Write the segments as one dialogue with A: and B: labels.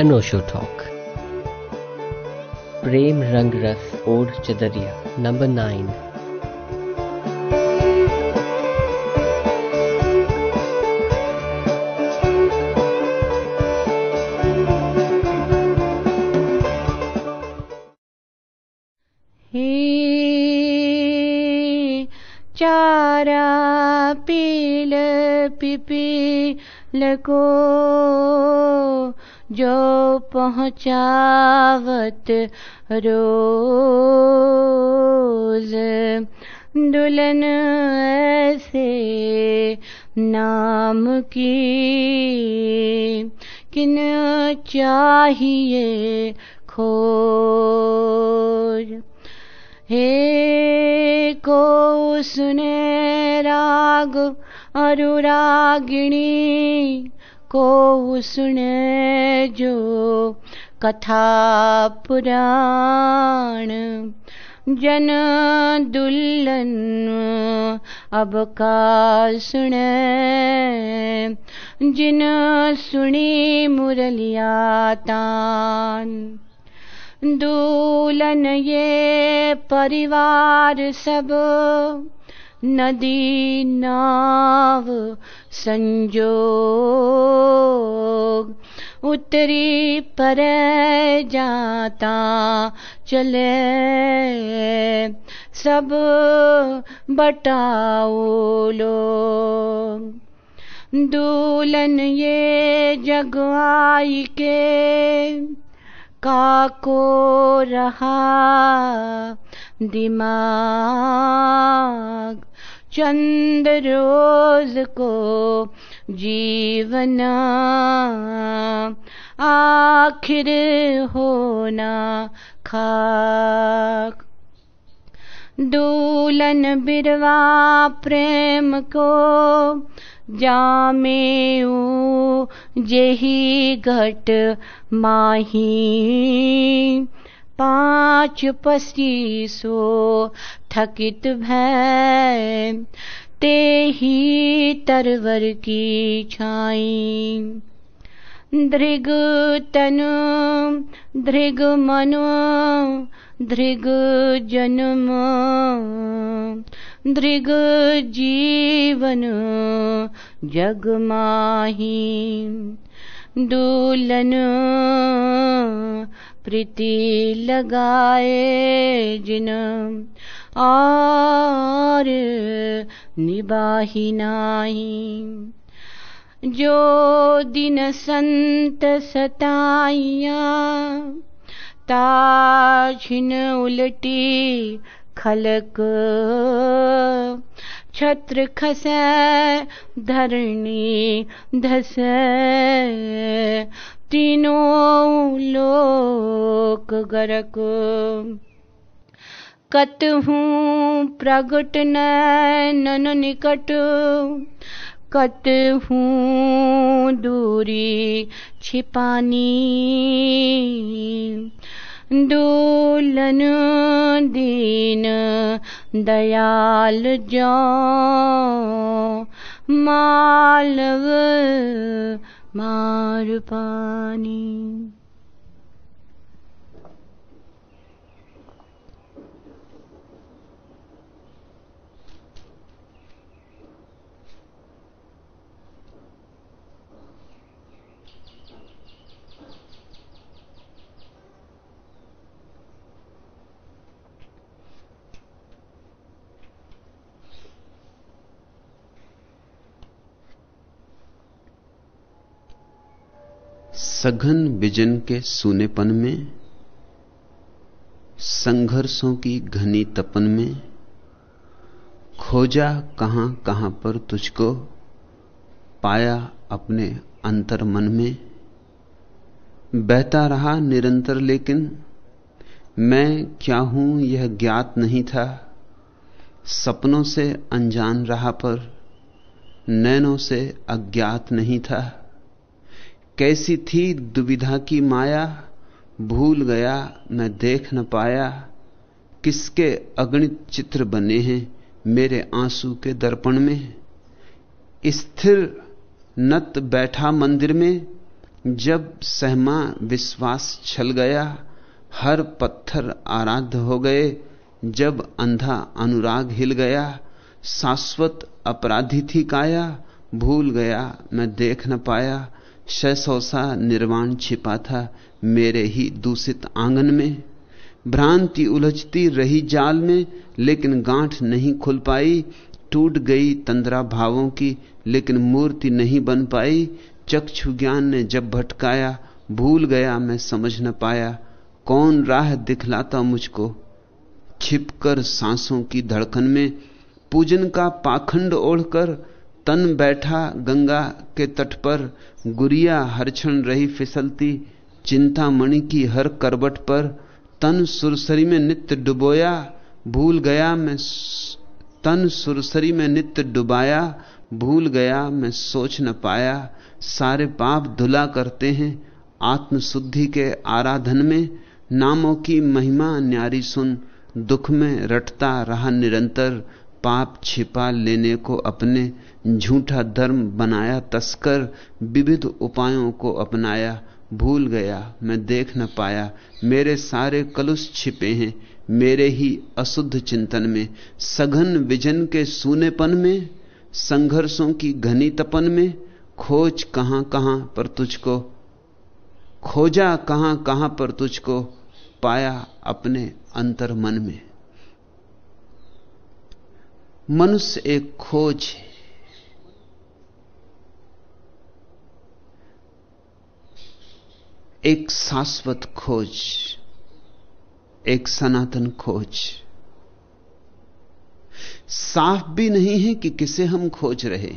A: अनोशो talk प्रेम रंग रस ओढ़ चदरिया नंबर नाइन
B: चारा पील पिपी लको जो पहुँचावत रोज। दुल्हन ऐसे नाम की किन चाहिए खोज? हे को सुने राग अनुरागिणी को सुने जो कथा पुराण, जन दुल्हन अब का सुने, जिन सुनी मुरलिया तान। दूलन ये परिवार सब नदी नाव संजोग, उतरी पर जाता चले। सब बटाओ लोग दूलन ये जगवाई के काको रहा दिमाग। चंद रोज को जीवना, आखिर होना खाक। दूलन बिरवा प्रेम को जामे जेही घट माही। पाँच पसीसो थकित भय, ते ही तरवर की छाई। दृग तनु, दृग मनु, दृग जन्म, दृग जीवन जग माही। दुल्हन प्रीति लगाए जिन और निबाही नाही जो दिन संत सताइया ताछिन उलटी खलक। छत्र खसै, धरणी धस तीनों लोक गरक। कत हूँ प्रगट नन निकट। कत हूँ दूरी छिपानी। दुल्हन दीन दयाल जो मालव मार पानी
C: सघन विजन के सूनेपन में, संघर्षों की घनी तपन में, खोजा कहाँ कहाँ पर तुझको, पाया अपने अंतर मन में। बहता रहा निरंतर लेकिन, मैं क्या हूँ यह ज्ञात नहीं था। सपनों से अनजान रहा पर, नैनों से अज्ञात नहीं था। कैसी थी दुविधा की माया? भूल गया मैं देख न पाया। किसके अगणित चित्र बने हैं मेरे आँसू के दर्पण में? स्थिर नत बैठा मंदिर में, जब सहमा विश्वास छल गया, हर पत्थर आराध्य हो गए, जब अंधा अनुराग हिल गया, शाश्वत अपराधी थी काया, भूल गया मैं देख न पाया। शैसौसा निर्वाण छिपा था मेरे ही दूषित आँगन में। भ्रांति उलझती रही जाल में, लेकिन गांठ नहीं खुल पाई, टूट गई तंद्रा भावों की, लेकिन मूर्ति नहीं बन पाई। चक्षु ज्ञान ने जब भटकाया, भूल गया मैं समझ न पाया। कौन राह दिखलाता मुझको? छिपकर सांसों की धड़कन में, पूजन का पाखंड ओढ़कर तन बैठा गंगा के तट पर गुरिया हर क्षण रही फिसलती, चिंतामणि की हर करबट पर तन सुरसरी में नित्य डुबोया, भूल गया मैं तन सुरसरी में नित्य डुबाया, भूल गया मैं सोच न पाया। सारे पाप धुला करते हैं आत्मशुद्धि के आराधन में। नामों की महिमा न्यारी सुन, दुख में रटता रहा निरंतर, पाप छिपा लेने को अपने। झूठा धर्म बनाया, तस्कर विविध उपायों को अपनाया, भूल गया, मैं देख न पाया। मेरे सारे कलुष छिपे हैं, मेरे ही अशुद्ध चिंतन में। सघन विजन के सूनेपन में, संघर्षों की घनी तपन में। खोज कहाँ कहाँ पर तुझको, खोजा कहाँ कहाँ पर तुझको पाया अपने अंतर मन में। मनुष्य एक खोज है। एक शाश्वत खोज, एक सनातन खोज। साफ़ भी नहीं है कि किसे हम खोज रहे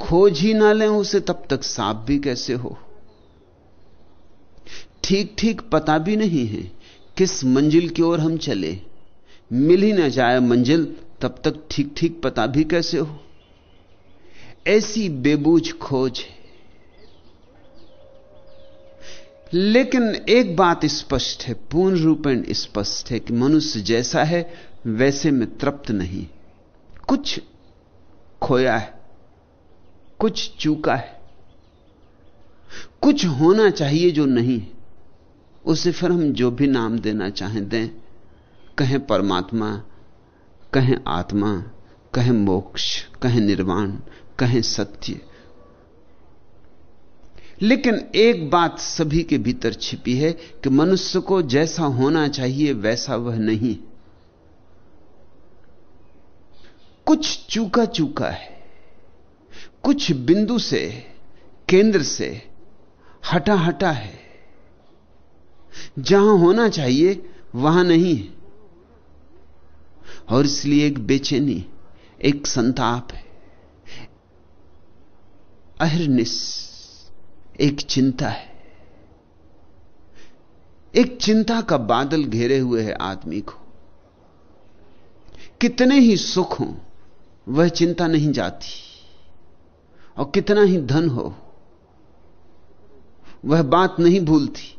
C: खोज ही ना लें उसे, तब तक साफ़ भी कैसे हो? ठीक ठीक पता भी नहीं है किस मंजिल की ओर हम चले। मिल ही ना जाए मंजिल, तब तक ठीक ठीक पता भी कैसे हो? ऐसी बेबूझ खोज है। लेकिन एक बात स्पष्ट है, पूर्ण रूपेण स्पष्ट है कि मनुष्य जैसा है, वैसे में तृप्त नहीं। कुछ खोया है, कुछ चूका है, कुछ होना चाहिए जो नहीं उसे फिर हम जो भी नाम देना चाहें दें। कहें परमात्मा, कहें आत्मा, कहें मोक्ष, कहें निर्वाण, कहें सत्य लेकिन एक बात सभी के भीतर छिपी है कि मनुष्य को जैसा होना चाहिए, वैसा वह नहीं। कुछ चूका चूका है। कुछ बिंदु से, केंद्र से हटा हटा है। जहाँ होना चाहिए, वहाँ नहीं है। और इसलिए एक बेचैनी, एक संताप है। अहिर्निश एक चिंता है। एक चिंता का बादल घेरे हुए है आदमी को। कितने ही सुख हो, वह चिंता नहीं जाती। और कितना ही धन हो, वह बात नहीं भूलती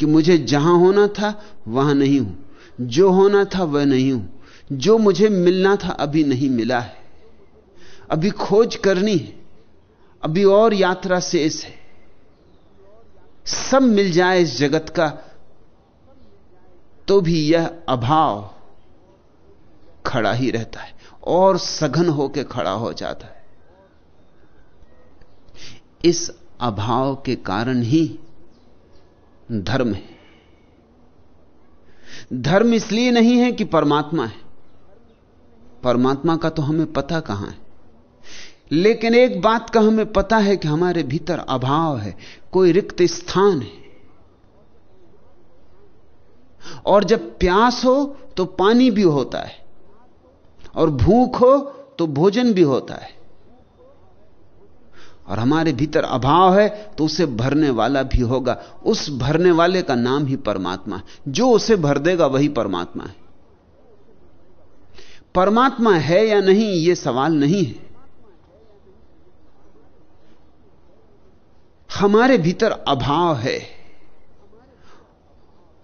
C: कि मुझे जहाँ होना था, वहाँ नहीं हूँ। जो होना था, वह नहीं हूँ। जो मुझे मिलना था, अभी नहीं मिला है। अभी खोज करनी है। अभी और यात्रा शेष है। सब मिल जाए इस जगत का तो भी यह अभाव खड़ा ही रहता है और सघन होकर खड़ा हो जाता है। इस अभाव के कारण ही धर्म है। धर्म इसलिए नहीं है कि परमात्मा है। परमात्मा का तो हमें पता कहाँ है। लेकिन एक बात का हमें पता है कि हमारे भीतर अभाव है, कोई रिक्त स्थान है। और जब प्यास हो तो पानी भी होता है, और भूख हो तो भोजन भी होता है। और हमारे भीतर अभाव है तो उसे भरने वाला भी होगा। उस भरने वाले का नाम ही परमात्मा। है जो उसे भर देगा वही परमात्मा है। परमात्मा है या नहीं यह सवाल नहीं है। हमारे भीतर अभाव है।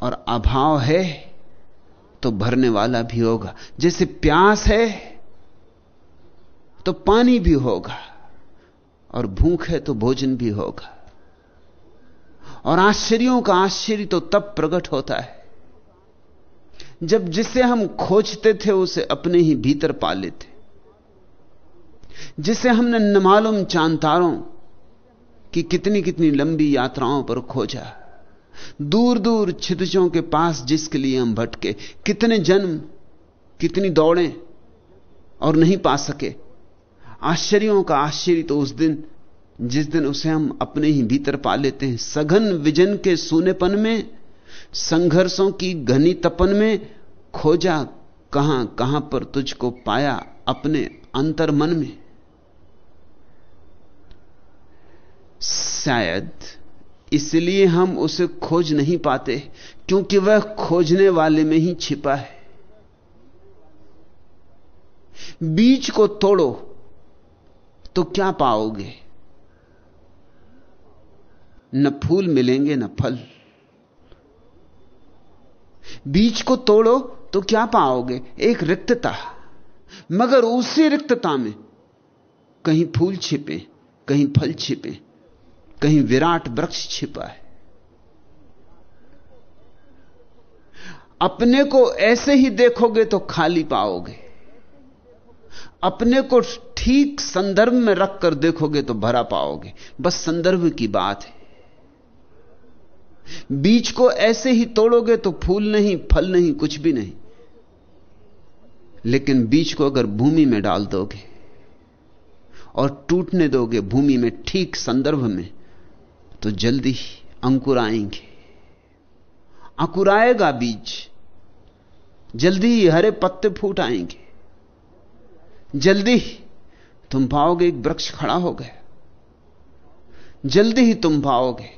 C: और अभाव है तो भरने वाला भी होगा। जैसे प्यास है तो पानी भी होगा और भूख है तो भोजन भी होगा। और आश्चर्यों का आश्चर्य तो तब प्रकट होता है जब जिसे हम खोजते थे, उसे अपने ही भीतर पा लेते जिसे हमने न मालूम चांतारों की कितनी कितनी लंबी यात्राओं पर खोजा। दूर दूर छिदजों के पास जिसके लिए हम भटके, कितने जन्म, कितनी दौड़ें और नहीं पा सके। आश्चर्यों का आश्चर्य तो उस दिन, जिस दिन उसे हम अपने ही भीतर पा लेते हैं। सघन विजन के सूनेपन में, संघर्षों की घनी तपन में, खोजा कहाँ कहाँ पर तुझको पाया अपने अंतर मन में। शायद इसलिए हम उसे खोज नहीं पाते, क्योंकि वह खोजने वाले में ही छिपा है। बीज को तोड़ो तो क्या पाओगे? न फूल मिलेंगे, न फल। बीज को तोड़ो तो क्या पाओगे? एक रिक्तता। मगर उसी रिक्तता में कहीं फूल छिपे, कहीं फल छिपे। कहीं विराट वृक्ष छिपा है। अपने को ऐसे ही देखोगे तो खाली पाओगे। अपने को ठीक संदर्भ में रखकर देखोगे तो भरा पाओगे। बस संदर्भ की बात है। बीज को ऐसे ही तोड़ोगे तो फूल नहीं, फल नहीं, कुछ भी नहीं। लेकिन बीज को अगर भूमि में डाल दोगे और टूटने दोगे भूमि में ठीक संदर्भ में तो जल्दी ही अंकुर आएँगे। अंकुराएगा बीज, जल्दी ही हरे पत्ते फूट आएँगे। जल्दी ही तुम पाओगे एक वृक्ष खड़ा हो गया। जल्दी ही तुम पाओगे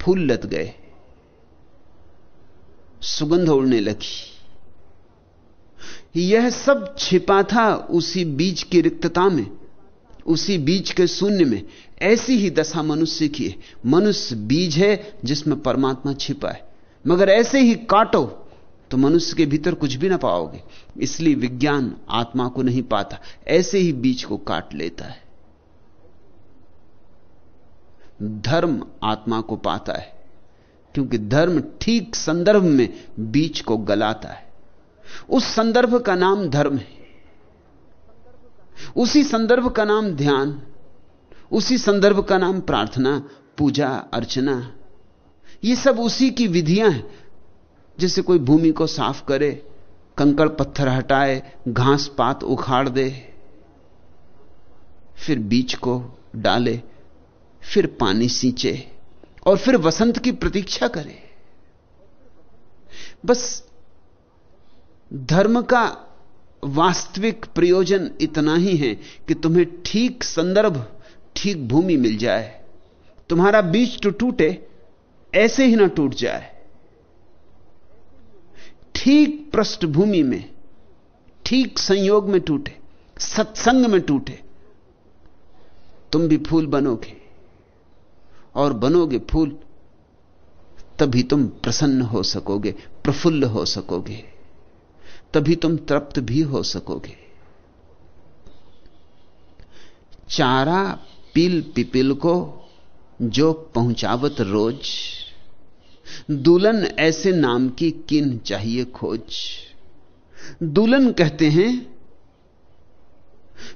C: फूल लत गए। सुगंध उड़ने लगी। यह सब छिपा था उसी बीज की रिक्तता में। उसी बीज के शून्य में ऐसी ही दशा मनुष्य की है मनुष्य बीज है जिसमें परमात्मा छिपा है। मगर ऐसे ही काटो तो मनुष्य के भीतर कुछ भी ना पाओगे। इसलिए विज्ञान आत्मा को नहीं पाता, ऐसे ही बीज को काट लेता है। धर्म आत्मा को पाता है, क्योंकि धर्म ठीक संदर्भ में बीज को गलाता है। उस संदर्भ का नाम धर्म है। उसी संदर्भ का नाम ध्यान, उसी संदर्भ का नाम प्रार्थना, पूजा, अर्चना। ये सब उसी की विधियाँ हैं। जैसे कोई भूमि को साफ़ करे, कंकड़ पत्थर हटाए, घास पात उखाड़ दे, फिर बीज को डाले, फिर पानी सींचे और फिर वसंत की प्रतीक्षा करे। बस धर्म का वास्तविक प्रयोजन इतना ही है कि तुम्हें ठीक संदर्भ, ठीक भूमि मिल जाए। तुम्हारा बीज तो टूटे, ऐसे ही ना टूट जाए। ठीक पृष्ठभूमि में, ठीक संयोग में टूटे, सत्संग में टूटे, तुम भी फूल बनोगे। और बनोगे फूल, तभी तुम प्रसन्न हो सकोगे, प्रफुल्ल हो सकोगे। तभी तुम तृप्त भी हो सकोगे। चारा पील पिपिल को जो पहुंचावत रोज। दुल्हन ऐसे नाम की किन चाहिए खोज। दुल्हन कहते हैं,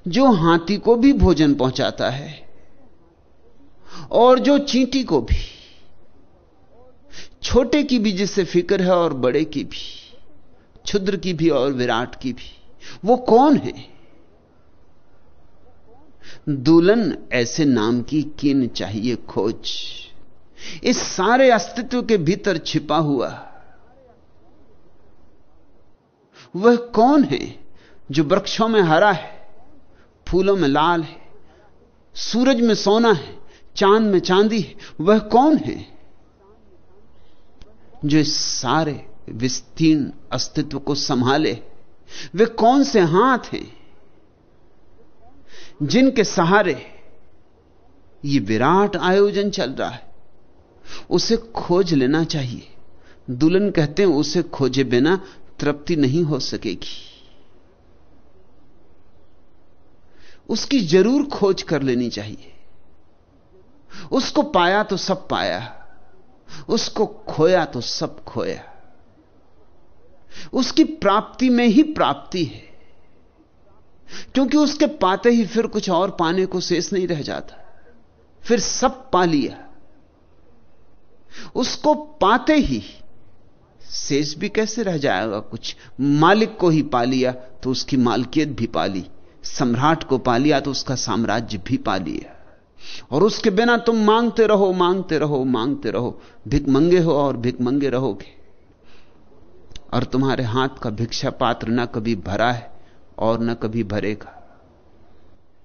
C: जो हाथी को भी भोजन पहुंचाता है, और जो चींटी को भी। छोटे की भी जिससे फ़िक्र है और बड़े की भी। क्षुद्र की भी और विराट की भी। वो कौन है? दुल्हन ऐसे नाम की किन चाहिए खोज? इस सारे अस्तित्व के भीतर छिपा हुआ। वह कौन है जो वृक्षों में हरा है, फूलों में लाल है, सूरज में सोना है, चाँद में चांदी है? वह कौन है जो इस सारे विस्तीर्ण अस्तित्व को संभाले। वे कौन से हाथ हैं? जिनके सहारे ये विराट आयोजन चल रहा है। उसे खोज लेना चाहिए। दुल्हन कहते हैं, उसे खोजे बिना तृप्ति नहीं हो सकेगी। उसकी ज़रूर खोज कर लेनी चाहिए। उसको पाया तो सब पाया। उसको खोया तो सब खोया। उसकी प्राप्ति में ही प्राप्ति है। क्योंकि उसके पाते ही फिर कुछ और पाने को शेष नहीं रह जाता। फिर सब पा लिया। उसको पाते ही शेष भी कैसे रह जाएगा? कुछ मालिक को ही पा लिया तो उसकी मालकियत भी पा ली। सम्राट को पा लिया तो उसका साम्राज्य भी पा लिया। और उसके बिना तुम मांगते रहो मांगते रहो मांगते रहो। भिक मंगे हो और भिक मंगे रहोगे। और तुम्हारे हाथ का भिक्षा पात्र ना कभी भरा है और ना कभी भरेगा।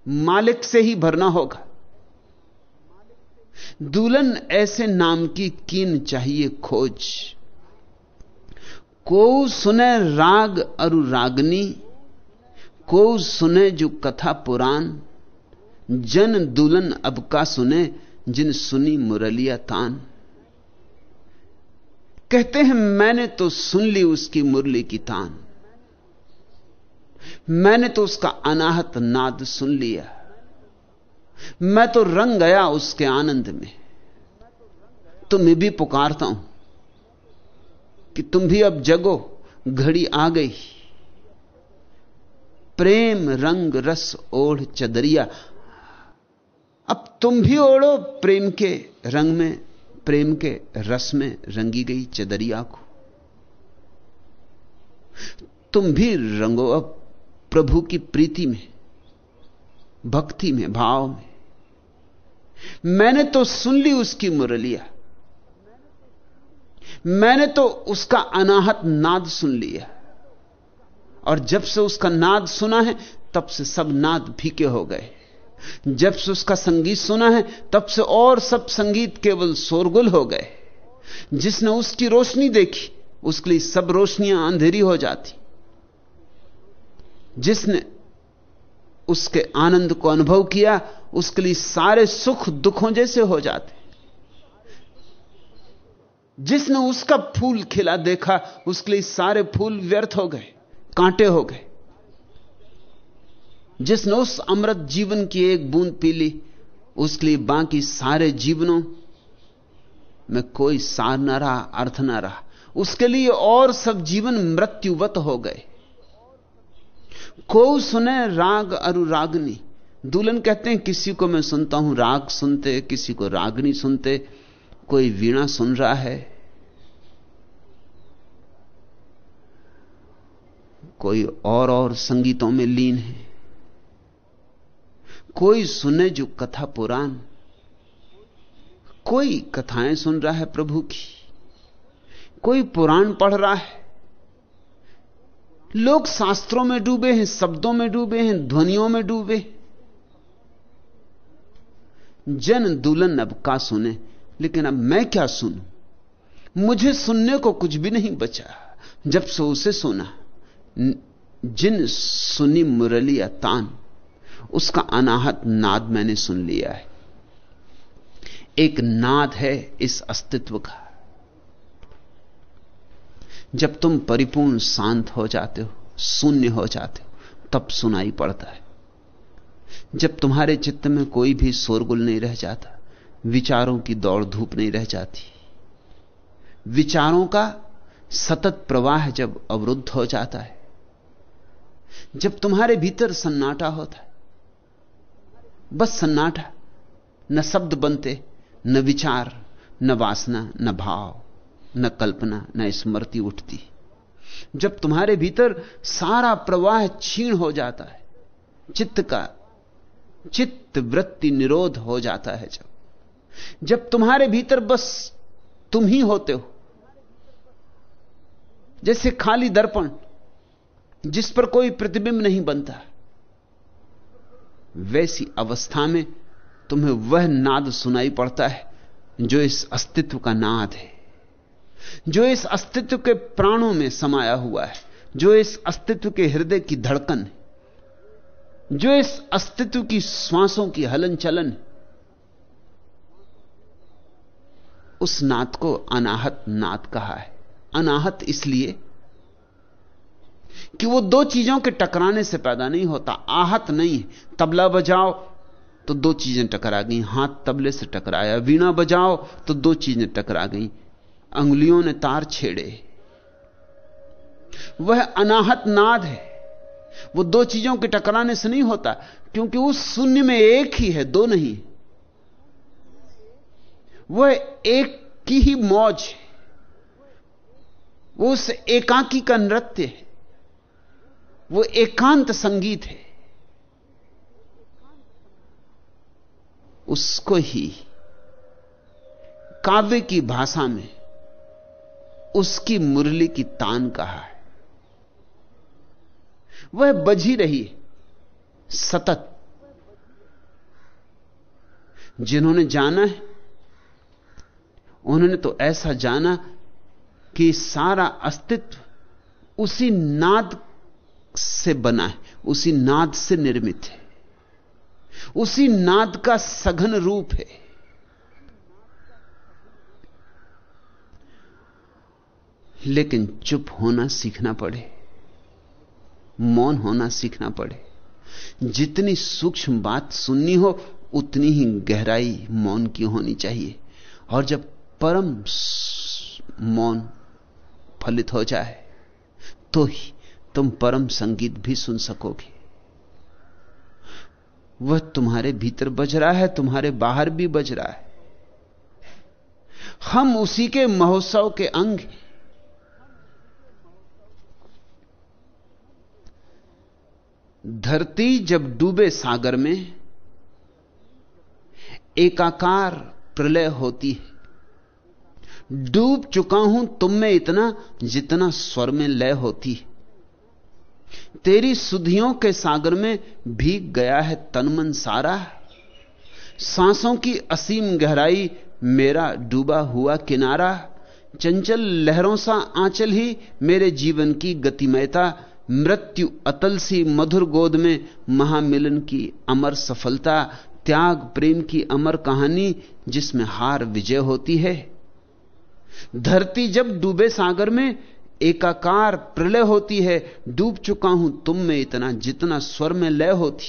C: मालिक से ही भरना होगा। दुल्हन ऐसे नाम की कीन चाहिए खोज। को सुने राग अरु रागनी, को सुने जो कथा पुराण। जन दुल्हन अब का सुने जिन सुनी मुरलिया तान। कहते हैं, मैंने तो सुन ली उसकी मुरली की तान। मैंने तो उसका अनाहत नाद सुन लिया। मैं तो रंग गया उसके आनंद में। तुम्हें भी पुकारता हूँ कि तुम भी अब जगो, घड़ी आ गई। प्रेम रंग रस ओढ़ चदरिया। अब तुम भी ओढ़ो प्रेम के रंग में। प्रेम के रस में रंगी गई चदरिया को। तुम भी रंगो अब प्रभु की प्रीति में, भक्ति में, भाव में। मैंने तो सुन ली उसकी मुरलिया। मैंने तो उसका अनाहत नाद सुन लिया। और जब से उसका नाद सुना है, तब से सब नाद फीके हो गए। जब से उसका संगीत सुना है, तब से और सब संगीत केवल शोरगुल हो गए। जिसने उसकी रोशनी देखी, उसके लिए सब रोशनियाँ अंधेरी हो जाती। जिसने उसके आनंद को अनुभव किया, उसके लिए सारे सुख दुखों जैसे हो जाते। जिसने उसका फूल खिला देखा, उसके लिए सारे फूल व्यर्थ हो गए, कांटे हो गए। जिसने उस अमृत जीवन की एक बूंद पी ली, उसके लिए बाकी सारे जीवनों में कोई सार ना रहा, अर्थ ना रहा। उसके लिए और सब जीवन मृत्युवत हो गए। को सुने राग अनुरागनी। दुल्हन कहते हैं, किसी को मैं सुनता हूँ राग सुनते, किसी को रागनी सुनते, कोई वीणा सुन रहा है। कोई और और संगीतों में लीन है। कोई सुने जो कथा पुराण कोई कथाएँ सुन रहा है प्रभु की, कोई पुराण पढ़ रहा है। लोग शास्त्रों में डूबे हैं, शब्दों में डूबे हैं, ध्वनियों में डूबे जन दुल्हन अब का सुने, लेकिन अब मैं क्या सुनूं? मुझे सुनने को कुछ भी नहीं बचा। जब से उसे सुना, जिन सुनी मुरलिया तान उसका अनाहत नाद मैंने सुन लिया है। एक नाद है इस अस्तित्व का। जब तुम परिपूर्ण शांत हो जाते हो, शून्य हो जाते हो, तब सुनाई पड़ता है। जब तुम्हारे चित्त में कोई भी शोरगुल नहीं रह जाता, विचारों की दौड़ धूप नहीं रह जाती। विचारों का सतत प्रवाह जब अवरुद्ध हो जाता है, जब तुम्हारे भीतर सन्नाटा होता है बस सन्नाटा न शब्द बनते, न विचार, न वासना, न भाव, न कल्पना, न स्मृति उठती। जब तुम्हारे भीतर सारा प्रवाह क्षीण हो जाता है, चित्त का चित्त वृत्ति निरोध हो जाता है जब। जब तुम्हारे भीतर बस तुम ही होते हो, जैसे खाली दर्पण, जिस पर कोई प्रतिबिंब नहीं बनता वैसी अवस्था में तुम्हें वह नाद सुनाई पड़ता है जो इस अस्तित्व का नाद है, जो इस अस्तित्व के प्राणों में समाया हुआ है, जो इस अस्तित्व के हृदय की धड़कन है, जो इस अस्तित्व की श्वासों की हलन चलन है, उस नात को अनाहत नात कहा है। अनाहत इसलिए कि वो दो चीज़ों के टकराने से पैदा नहीं होता, आहत नहीं तबला बजाओ तो दो चीज़ें टकरा गई। हाथ तबले से टकराया, वीणा बजाओ तो दो चीज़ें टकरा गई। अंगुलियों ने तार छेड़े। वह अनाहत नाद है। वो दो चीज़ों के टकराने से नहीं होता, क्योंकि उस शून्य में एक ही है, दो नहीं वह एक की ही मौज है। वो उस एकांकी का नृत्य है। वो एकांत संगीत है। उसको ही काव्य की भाषा में उसकी मुरली की तान कहा है। वह बजी रही सतत। जिन्होंने जाना है, उन्होंने तो ऐसा जाना कि सारा अस्तित्व उसी नाद से बना है, उसी नाद से निर्मित है, उसी नाद का सघन रूप है। लेकिन चुप होना सीखना पड़े, मौन होना सीखना पड़े। जितनी सूक्ष्म बात सुननी हो, उतनी ही गहराई मौन की होनी चाहिए। और जब परम मौन फलित हो जाए तो ही तुम परम संगीत भी सुन सकोगे। वह तुम्हारे भीतर बज रहा है, तुम्हारे बाहर भी बज रहा है। हम उसी के महोत्सव के अंग हैं। धरती जब डूबे सागर में, एकाकार प्रलय होती है। डूब चुका हूँ तुम में इतना जितना स्वर में लय होती है। तेरी सुधियों के सागर में भीग गया है तनमन सारा। सांसों की असीम गहराई मेरा डूबा हुआ किनारा। चंचल लहरों सा आंचल ही मेरे जीवन की गतिमयता। मृत्यु अतल सी मधुर गोद में महामिलन की अमर सफलता। त्याग प्रेम की अमर कहानी जिसमें हार विजय होती है। धरती जब डूबे सागर में एकाकार प्रलय होती है डूब चुका हूँ तुम में इतना जितना स्वर में लय होती।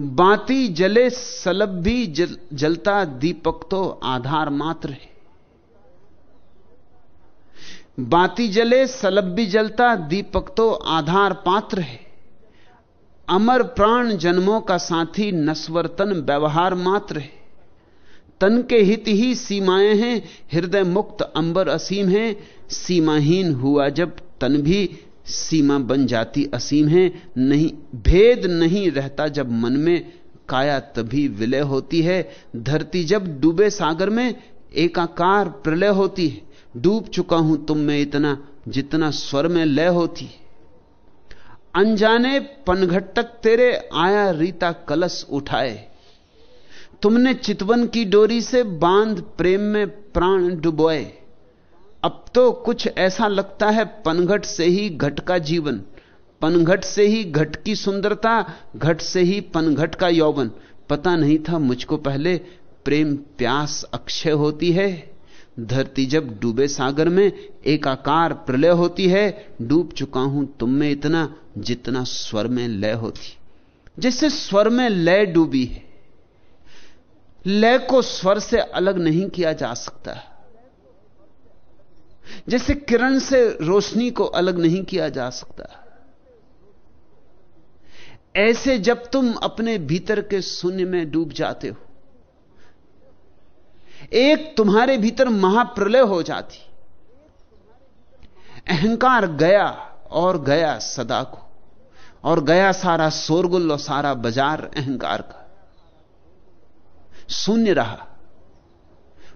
C: बाती जले सलब भी जल, जलता दीपक तो आधार मात्र है। बाती जले सलब भी जलता दीपक तो आधार पात्र है। अमर प्राण जन्मों का साथी नस्वर्तन व्यवहार मात्र है। तन के हित ही सीमाएँ हैं, हृदय मुक्त अंबर असीम है। सीमाहीन हुआ जब तन भी सीमा बन जाती असीम है। नहीं, भेद नहीं रहता जब मन में काया तभी विलय होती है। धरती जब डूबे सागर में, एकाकार प्रलय होती है। डूब चुका हूँ तुम में इतना जितना स्वर में लय होती अनजाने पनघट्टक तेरे आया रीता कलश उठाए। तुमने चितवन की डोरी से बाँध प्रेम में प्राण डुबोए। अब तो कुछ ऐसा लगता है पनघट से ही घट का जीवन, पनघट से ही घट की सुंदरता, घट से ही पनघट का यौवन। पता नहीं था मुझको पहले प्रेम प्यास अक्षय होती है। धरती जब डूबे सागर में, एकाकार प्रलय होती है। डूब चुका हूँ तुम में इतना जितना स्वर में लय होती। जैसे स्वर में लय डूबी है। लय को स्वर से अलग नहीं किया जा सकता जैसे किरण से रोशनी को अलग नहीं किया जा सकता ऐसे जब तुम अपने भीतर के शून्य में डूब जाते हो, एक तुम्हारे भीतर महाप्रलय हो जाती। अहंकार गया और गया सदा को, और गया सारा शोरगुल और सारा बाज़ार अहंकार का। शून्य रहा,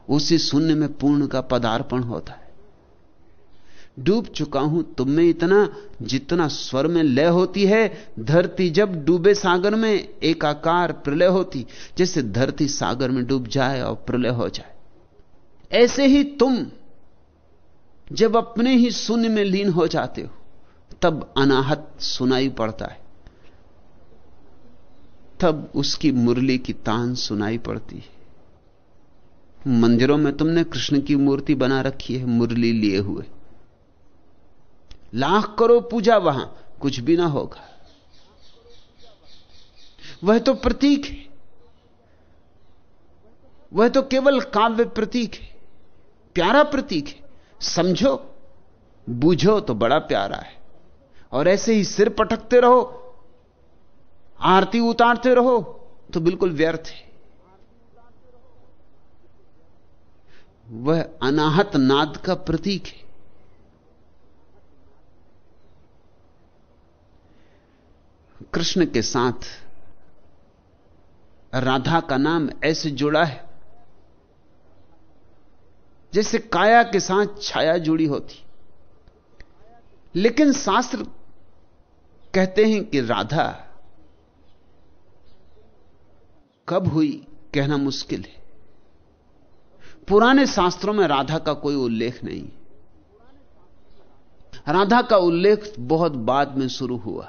C: उसी शून्य में पूर्ण का पदार्पण होता है। डूब चुका हूँ, तुम में इतना, जितना स्वर में लय होती है, धरती जब डूबे सागर में, एकाकार प्रलय होती, जैसे धरती सागर में डूब जाए और प्रलय हो जाए। ऐसे ही तुम, जब अपने ही शून्य में लीन हो जाते हो, तब अनाहत सुनाई पड़ता है। तब उसकी मुरली की तान सुनाई पड़ती है। मंदिरों में तुमने कृष्ण की मूर्ति बना रखी है, मुरली लिए हुए। लाख करो पूजा वहाँ, कुछ भी ना होगा। वह तो प्रतीक है। वह तो केवल काव्य प्रतीक है। प्यारा प्रतीक है। समझो, बूझो तो बड़ा प्यारा है। और ऐसे ही सिर पटकते रहो आरती उतारते रहो तो बिल्कुल व्यर्थ है। वह अनाहत नाद का प्रतीक है। कृष्ण के साथ राधा का नाम ऐसे जुड़ा है, जैसे काया के साथ छाया जुड़ी होती। लेकिन शास्त्र कहते हैं कि राधा कब हुई कहना मुश्किल है। पुराने शास्त्रों में राधा का कोई उल्लेख नहीं। राधा का उल्लेख बहुत बाद में शुरू हुआ।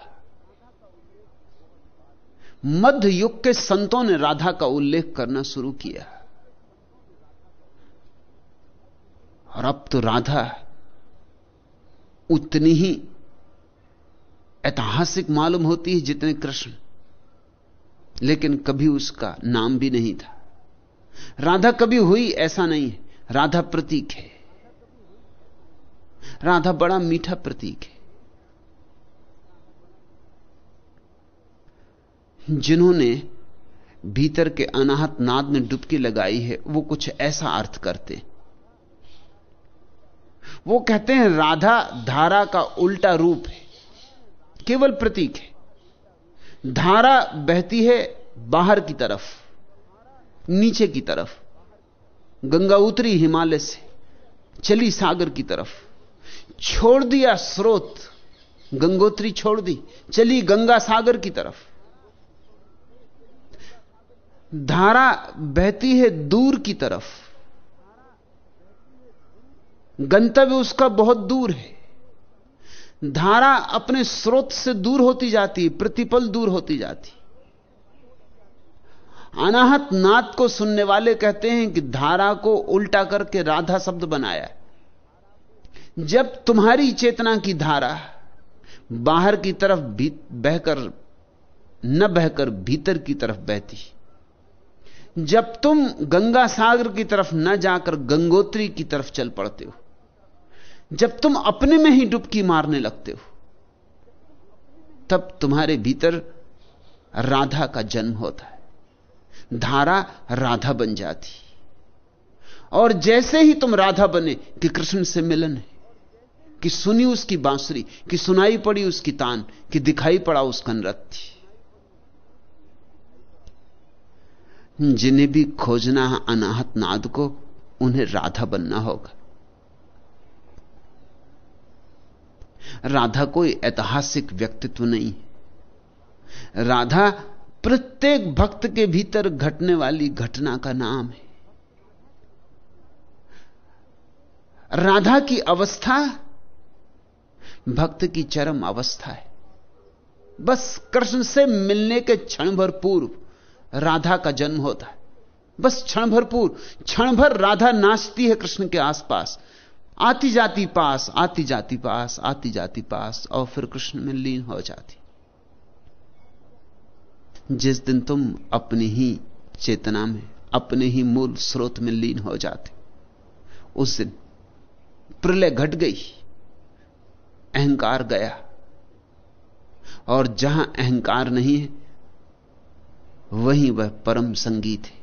C: मध्य युग के संतों ने राधा का उल्लेख करना शुरू किया। और अब तो राधा उतनी ही ऐतिहासिक मालूम होती है जितने कृष्ण। लेकिन कभी उसका नाम भी नहीं था। राधा कभी हुई ऐसा नहीं है। राधा प्रतीक है। राधा बड़ा मीठा प्रतीक है। जिन्होंने भीतर के अनाहत नाद में डुबकी लगाई है, वो कुछ ऐसा अर्थ करते वो कहते हैं, राधा धारा का उल्टा रूप है, केवल प्रतीक है। धारा बहती है बाहर की तरफ़, नीचे की तरफ़। गंगा उतरी हिमालय से, चली सागर की तरफ़। छोड़ दिया स्रोत, गंगोत्री छोड़ दी, चली गंगा सागर की तरफ़। धारा बहती है दूर की तरफ़। गंतव्य उसका बहुत दूर है। धारा अपने स्रोत से दूर होती जाती, प्रतिपल दूर होती जाती। अनाहत नाद को सुनने वाले कहते हैं कि धारा को उल्टा करके राधा शब्द बनाया जब तुम्हारी चेतना की धारा बाहर की तरफ़ बहकर, न बहकर भीतर की तरफ़ बहती, जब तुम गंगा सागर की तरफ़ न जाकर गंगोत्री की तरफ़ चल पड़ते हो जब तुम अपने में ही डुबकी मारने लगते हो, तब तुम्हारे भीतर राधा का जन्म होता है। धारा राधा बन जाती। और जैसे ही तुम राधा बने कि कृष्ण से मिलन है, कि सुनी उसकी बांसुरी, कि सुनाई पड़ी उसकी तान, कि दिखाई पड़ा उसका नृत्य जिन्हें भी खोजना अनाहत नाद को, उन्हें राधा बनना होगा। राधा कोई ऐतिहासिक व्यक्तित्व नहीं। राधा प्रत्येक भक्त के भीतर घटने वाली घटना का नाम है। राधा की अवस्था भक्त की चरम अवस्था है। बस कृष्ण से मिलने के क्षण भर पूर्व राधा का जन्म होता है। बस क्षण भर पूर्व, क्षण भर राधा नाचती है कृष्ण के आसपास। आती जाती पास आती जाती पास आती जाती पास, और फिर कृष्ण में लीन हो जाती। जिस दिन तुम अपनी ही चेतना में, अपने ही मूल स्रोत में लीन हो जाते, उस दिन प्रलय घट गई, अहंकार गया, और जहाँ अहंकार नहीं है, वहीं वह परम संगीत है।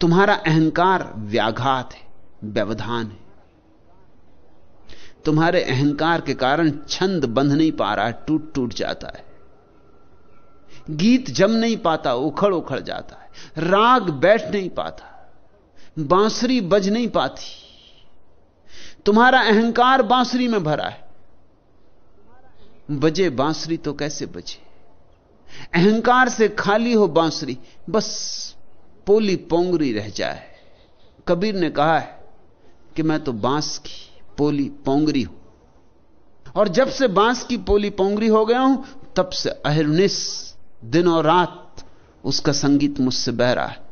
C: तुम्हारा अहंकार व्याघात है, व्यवधान है। तुम्हारे अहंकार के कारण छंद बंध नहीं पा रहा है, टूट टूट जाता है। गीत जम नहीं पाता, उखड़ उखड़ जाता है। राग बैठ नहीं पाता, बांसुरी बज नहीं पाती। तुम्हारा अहंकार बांसुरी में भरा है। बजे बांसुरी तो कैसे बजे? अहंकार से खाली हो बांसुरी, बस पोली पोंगरी रह जाए। कबीर ने कहा है कि मैं तो बाँस की पोली पोंगरी हूँ। और जब से बाँस की पोली पोंगरी हो गया हूँ, तब से अहिर्निस दिन और रात उसका संगीत मुझसे बह रहा है।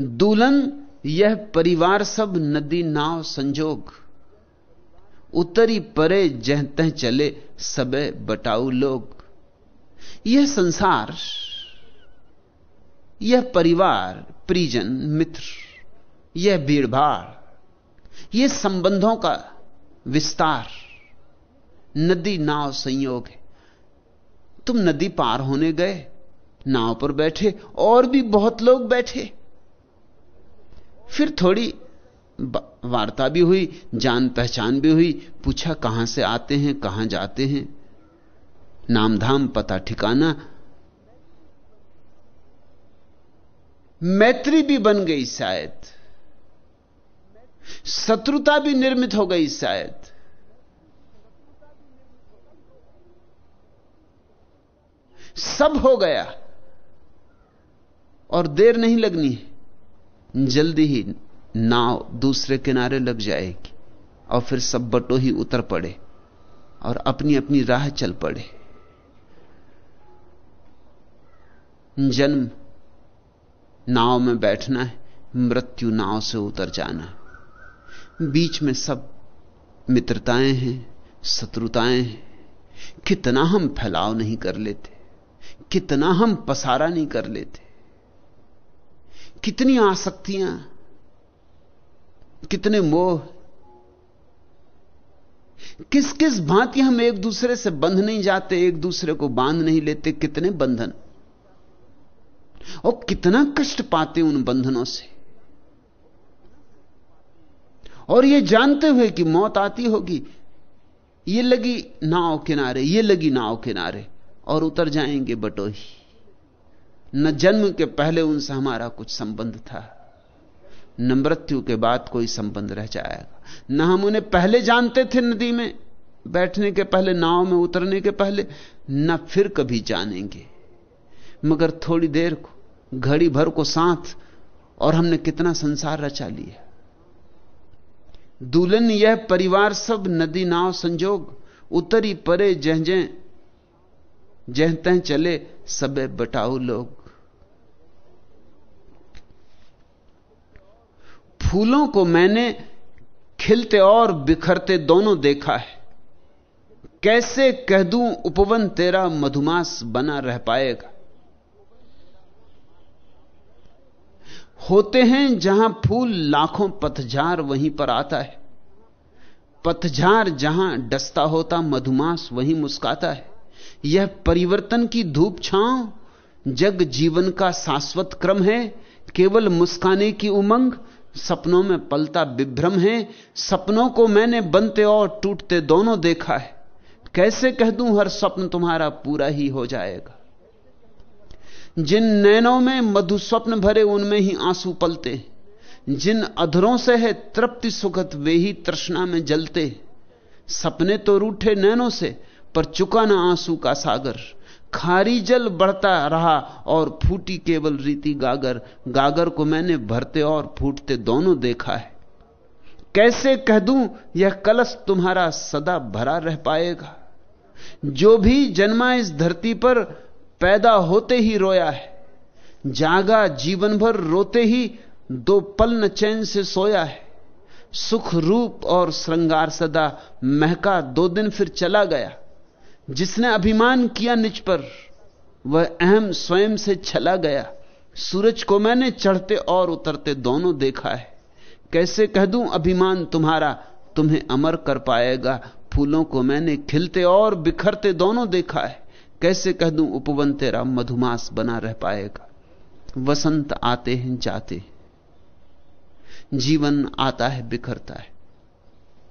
C: दूलन यह परिवार सब नदी नाव संजोग। उतरी परे जहते चले सबे बटाऊ लोग। यह संसार, यह परिवार परिजन मित्र, यह भीड़भाड़ यह संबंधों का विस्तार, नदी नाव संयोग है। तुम नदी पार होने गए, नाव पर बैठे, और भी बहुत लोग बैठे। फिर थोड़ी वार्ता भी हुई, जान पहचान भी हुई, पूछा कहाँ से आते हैं, कहाँ जाते हैं। नाम धाम पता ठिकाना, मैत्री भी बन गई शायद। शत्रुता भी निर्मित हो गई शायद। सब हो गया। और देर नहीं लगनी जल्दी ही नाव दूसरे किनारे लग जाएगी और फिर सब बटो ही उतर पड़े और अपनी अपनी राह चल पड़े। जन्म नाव में बैठना है, मृत्यु नाव से उतर जाना। है बीच में सब मित्रताएँ हैं, शत्रुताएँ हैं। कितना हम फैलाव नहीं कर लेते, कितना हम पसारा नहीं कर लेते, कितनी आसक्तियाँ, कितने मोह। किस किस भांति हम एक दूसरे से बंध नहीं जाते, एक दूसरे को बाँध नहीं लेते, कितने बंधन। और कितना कष्ट पाते उन बंधनों से। और ये जानते हुए कि मौत आती होगी, ये लगी नाव किनारे, ये लगी नाव किनारे, और उतर जाएँगे बटोही। न जन्म के पहले उनसे हमारा कुछ संबंध था, न मृत्यु के बाद कोई संबंध रह जाएगा। न हम उन्हें पहले जानते थे नदी में, बैठने के पहले, नाव में उतरने के पहले, न फिर कभी जानेंगे। मगर थोड़ी देर को, घड़ी भर को साथ, और हमने कितना संसार रचा लिया। दुल्हन यह परिवार सब नदी नाव संजोग, उतरी परे जह जह जह चले सबे बटाऊ लोग। फूलों को मैंने खिलते और बिखरते दोनों देखा है। कैसे कह दूँ उपवन तेरा मधुमास बना रह पाएगा? होते हैं जहाँ फूल लाखों पथझार वहीं पर आता है। पथझार जहाँ डसता होता मधुमास वहीं मुस्काता है। यह परिवर्तन की धूप छांव, जग जीवन का शाश्वत क्रम है। केवल मुस्काने की उमंग, सपनों में पलता विभ्रम है। सपनों को मैंने बनते और टूटते दोनों देखा है। कैसे कह दूँ हर स्वप्न तुम्हारा पूरा ही हो जाएगा। जिन नैनों में मधु स्वप्न भरे उनमें ही आँसू पलते जिन अधरों से है तृप्ति सुखत वे ही तृष्णा में जलते सपने तो रूठे नैनों से, पर चुका ना आँसू का सागर। खारी जल बढ़ता रहा और फूटी केवल रीति गागर। गागर को मैंने भरते और फूटते दोनों देखा है। कैसे कह दूँ, यह कलश तुम्हारा सदा भरा रह पाएगा। जो भी जन्मा इस धरती पर पैदा होते ही रोया है। जागा जीवन भर रोते ही दो पल न चैन से सोया है। सुख रूप और श्रृंगार सदा महका दो दिन फिर चला गया। जिसने अभिमान किया निज पर, वह अहम स्वयं से चला गया। सूरज को मैंने चढ़ते और उतरते दोनों देखा है। कैसे कह दूँ, अभिमान तुम्हारा तुम्हें अमर कर पाएगा। फूलों को मैंने खिलते और बिखरते दोनों देखा है। कैसे कह दूँ, उपवन तेरा मधुमास बना रह पाएगा। वसंत आते हैं, जाते हैं। जीवन आता है, बिखरता है।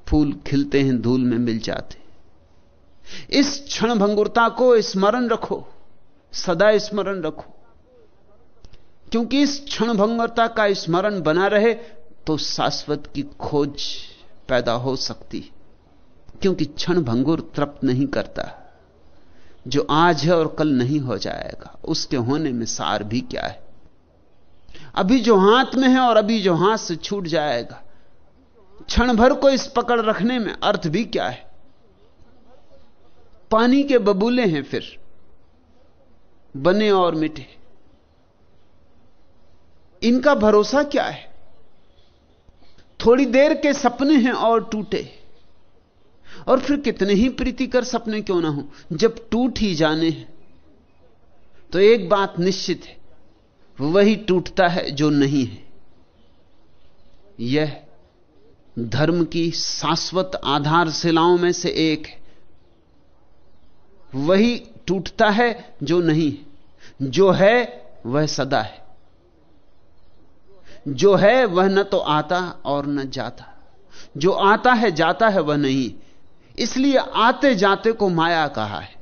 C: फूल खिलते हैं, धूल में मिल जाते इस क्षण भंगुरता को स्मरण रखो। सदा स्मरण रखो। क्योंकि इस क्षण भंगुरता का स्मरण बना रहे तो शाश्वत की खोज पैदा हो सकती क्योंकि क्षण भंगुर तृप्त नहीं करता। जो आज है और कल नहीं हो जाएगा, उसके होने में सार भी क्या है? अभी जो हाथ में है और अभी जो हाथ से छूट जाएगा, क्षण भर को इस पकड़ रखने में अर्थ भी क्या है? पानी के बबूले हैं फिर, बने और मिटे। इनका भरोसा क्या है? थोड़ी देर के सपने हैं और टूटे। और फिर कितने ही प्रीतिकर सपने क्यों ना हो? जब टूट ही जाने हैं तो एक बात निश्चित है, वही टूटता है जो नहीं है। यह धर्म की शाश्वत आधारशिलाओं में से एक है। वही टूटता है जो नहीं है। जो है, वह सदा है। जो है, वह न तो आता और न जाता। जो आता है, जाता है, वह नहीं इसलिए आते जाते को माया कहा है।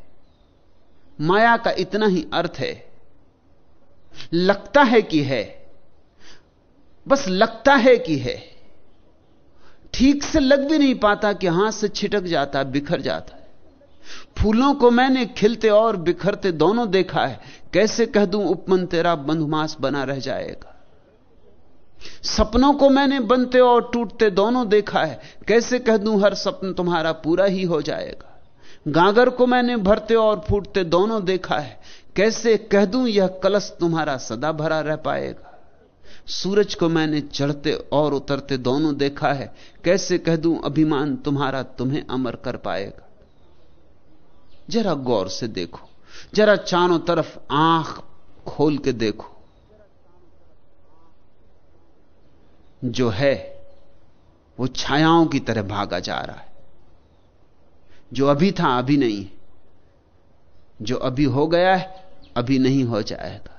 C: माया का इतना ही अर्थ है। लगता है कि है। बस लगता है कि है। ठीक से लग भी नहीं पाता कि हाथ से छिटक जाता, बिखर जाता है। फूलों को मैंने खिलते और बिखरते दोनों देखा है। कैसे कह दूँ, उपमन तेरा बंधुमास बना रह जाएगा। सपनों को मैंने बनते और टूटते दोनों देखा है। कैसे कह दूँ, हर सपन तुम्हारा पूरा ही हो जाएगा। गागर को मैंने भरते और फूटते दोनों देखा है। कैसे कह दूँ, यह कलश तुम्हारा सदा भरा रह पाएगा। सूरज को मैंने चढ़ते और उतरते दोनों देखा है। कैसे कह दूँ, अभिमान तुम्हारा तुम्हें अमर कर पाएगा। जरा गौर से देखो, जरा चारों तरफ़ आँख खोल के देखो। जो है, वो छायाओं की तरह भागा जा रहा है। जो अभी था, अभी नहीं जो अभी हो गया है, अभी नहीं हो जाएगा।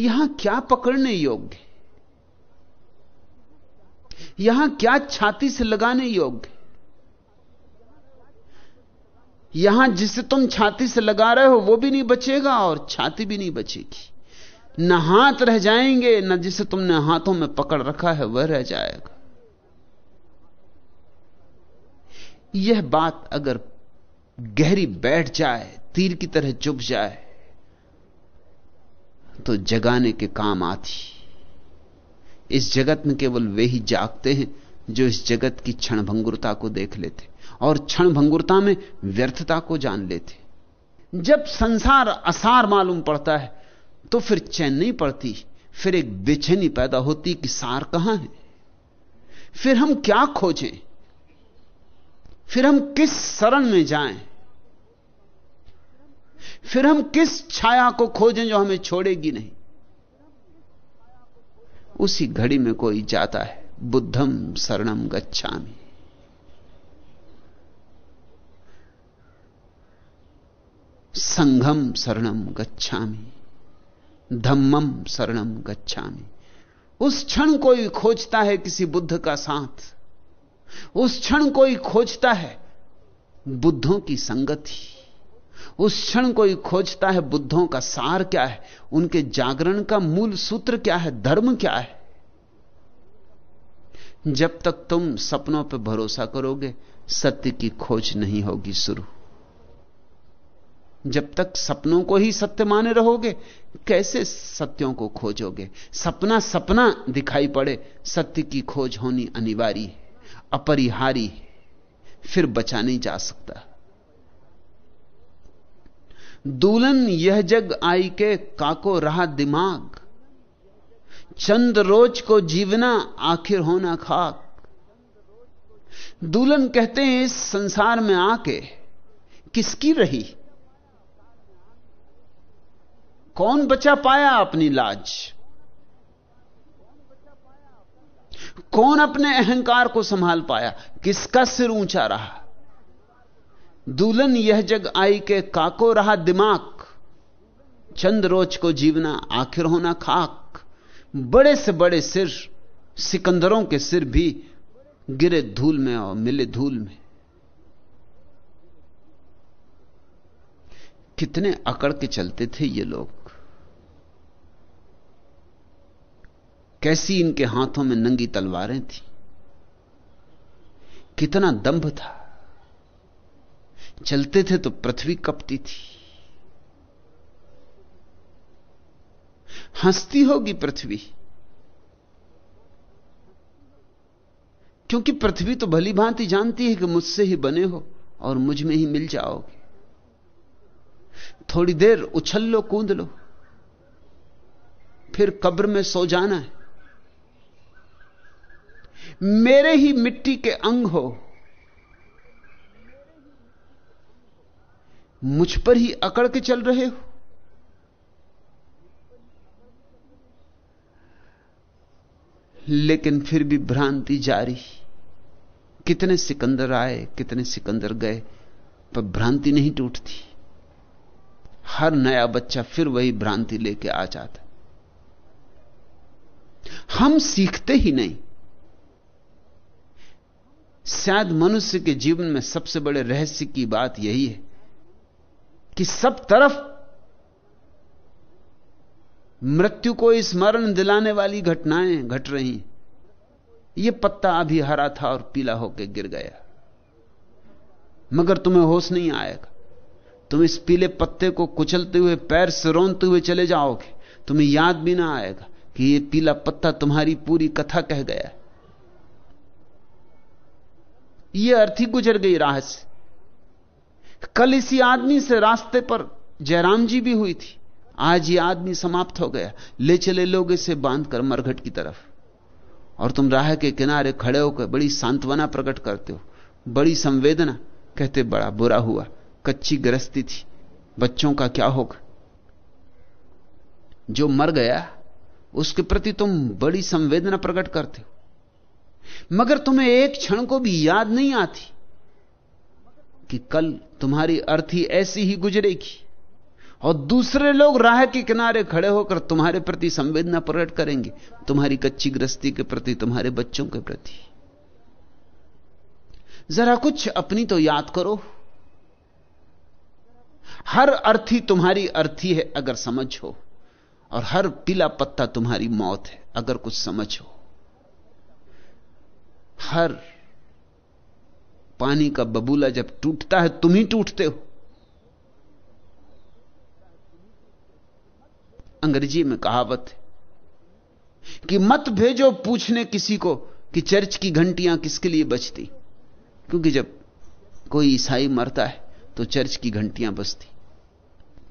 C: यहाँ क्या पकड़ने योग्य यहाँ क्या छाती से लगाने योग्य यहाँ जिसे तुम छाती से लगा रहे हो, वो भी नहीं बचेगा और छाती भी नहीं बचेगी। न हाथ रह जाएँगे, न जिसे तुमने हाथों में पकड़ रखा है, वह रह जाएगा। यह बात अगर गहरी बैठ जाए, तीर की तरह चुप जाए तो जगाने के काम आती। इस जगत में केवल वे ही जागते हैं, जो इस जगत की क्षणभंगुरता को देख लेते, और क्षणभंगुरता में व्यर्थता को जान लेते। जब संसार असार मालूम पड़ता है तो फिर चैन नहीं पड़ती, फिर एक बेचैनी पैदा होती कि सार कहाँ है? फिर हम क्या खोजें? फिर हम किस शरण में जाएँ? फिर हम किस छाया को खोजें जो हमें छोड़ेगी नहीं? उसी घड़ी में कोई जाता है, बुद्धम शरणम गच्छामि। संघम शरणम गच्छामि। धम्मम शरणम गच्छामि। उस क्षण कोई खोजता है किसी बुद्ध का साथ। उस क्षण कोई खोजता है बुद्धों की संगति। उस क्षण कोई खोजता है बुद्धों का सार क्या है? उनके जागरण का मूल सूत्र क्या है? धर्म क्या है? जब तक तुम सपनों पर भरोसा करोगे, सत्य की खोज नहीं होगी शुरू। जब तक सपनों को ही सत्य माने रहोगे कैसे सत्यों को खोजोगे? सपना सपना दिखाई पड़े, सत्य की खोज होनी अनिवार्य है अपरिहारी है, फिर बचा नहीं जा सकता। दूलन यह जग आई के काको रहा दिमाग, चंद रोज को जीवना आखिर होना खाक। दूल्हन कहते हैं, इस संसार में आके किसकी रही? कौन बचा पाया अपनी लाज? कौन अपने अहंकार को संभाल पाया? किसका सिर ऊँचा रहा? दुल्हन यह जग आई के काको रहा दिमाग। चंद रोज को जीवना आखिर होना खाक। बड़े से बड़े सिर, सिकंदरों के सिर भी गिरे धूल में और मिले धूल में। कितने अकड़ के चलते थे ये लोग। कैसी इनके हाथों में नंगी तलवारें थी। कितना दंभ था। चलते थे तो पृथ्वी कपती थी। हंसती होगी पृथ्वी। क्योंकि पृथ्वी तो भली भांति जानती है कि मुझसे ही बने हो और मुझमें ही मिल जाओगे। थोड़ी देर उछल लो, कूद लो। फिर कब्र में सो जाना है। मेरे ही मिट्टी के अंग हो। मुझ पर ही अकड़ के चल रहे हो। लेकिन फिर भी भ्रांति जारी। कितने सिकंदर आए, कितने सिकंदर गए, पर भ्रांति नहीं टूटती। हर नया बच्चा फिर वही भ्रांति लेके आ जाता। हम सीखते ही नहीं। शायद मनुष्य के जीवन में सबसे बड़े रहस्य की बात यही है कि सब तरफ़ मृत्यु को स्मरण दिलाने वाली घटनाएँ घट रही यह पत्ता अभी हरा था और पीला होकर गिर गया। मगर तुम्हें होश नहीं आएगा। तुम इस पीले पत्ते को कुचलते हुए पैर से रोनते हुए चले जाओगे। तुम्हें याद भी ना आएगा कि यह पीला पत्ता तुम्हारी पूरी कथा कह गया है। यह अर्थी गुजर गई राह से। कल इसी आदमी से रास्ते पर जयराम जी भी हुई थी। आज ये आदमी समाप्त हो गया। ले चले लोग इसे बांधकर मरघट की तरफ़। और तुम राह के किनारे खड़े होकर बड़ी सांत्वना प्रकट करते हो। बड़ी संवेदना। कहते, बड़ा बुरा हुआ। कच्ची गृहस्थी थी। बच्चों का क्या होगा? जो मर गया, उसके प्रति तुम बड़ी संवेदना प्रकट करते हो। मगर तुम्हें एक क्षण को भी याद नहीं आती कि कल तुम्हारी अर्थी ऐसी ही गुजरेगी और दूसरे लोग राह के किनारे खड़े होकर तुम्हारे प्रति संवेदना प्रकट करेंगे। तुम्हारी कच्ची ग्रस्ती के प्रति, तुम्हारे बच्चों के प्रति। जरा कुछ अपनी तो याद करो। हर अर्थी तुम्हारी अर्थी है अगर समझ हो, और हर पीला पत्ता तुम्हारी मौत है अगर कुछ समझ हो। हर पानी का बबूला जब टूटता है, तुम ही टूटते हो। अंग्रेज़ी में कहावत है कि मत भेजो पूछने किसी को कि चर्च की घंटियाँ किसके लिए बजती। क्योंकि जब कोई ईसाई मरता है तो चर्च की घंटियाँ बजती।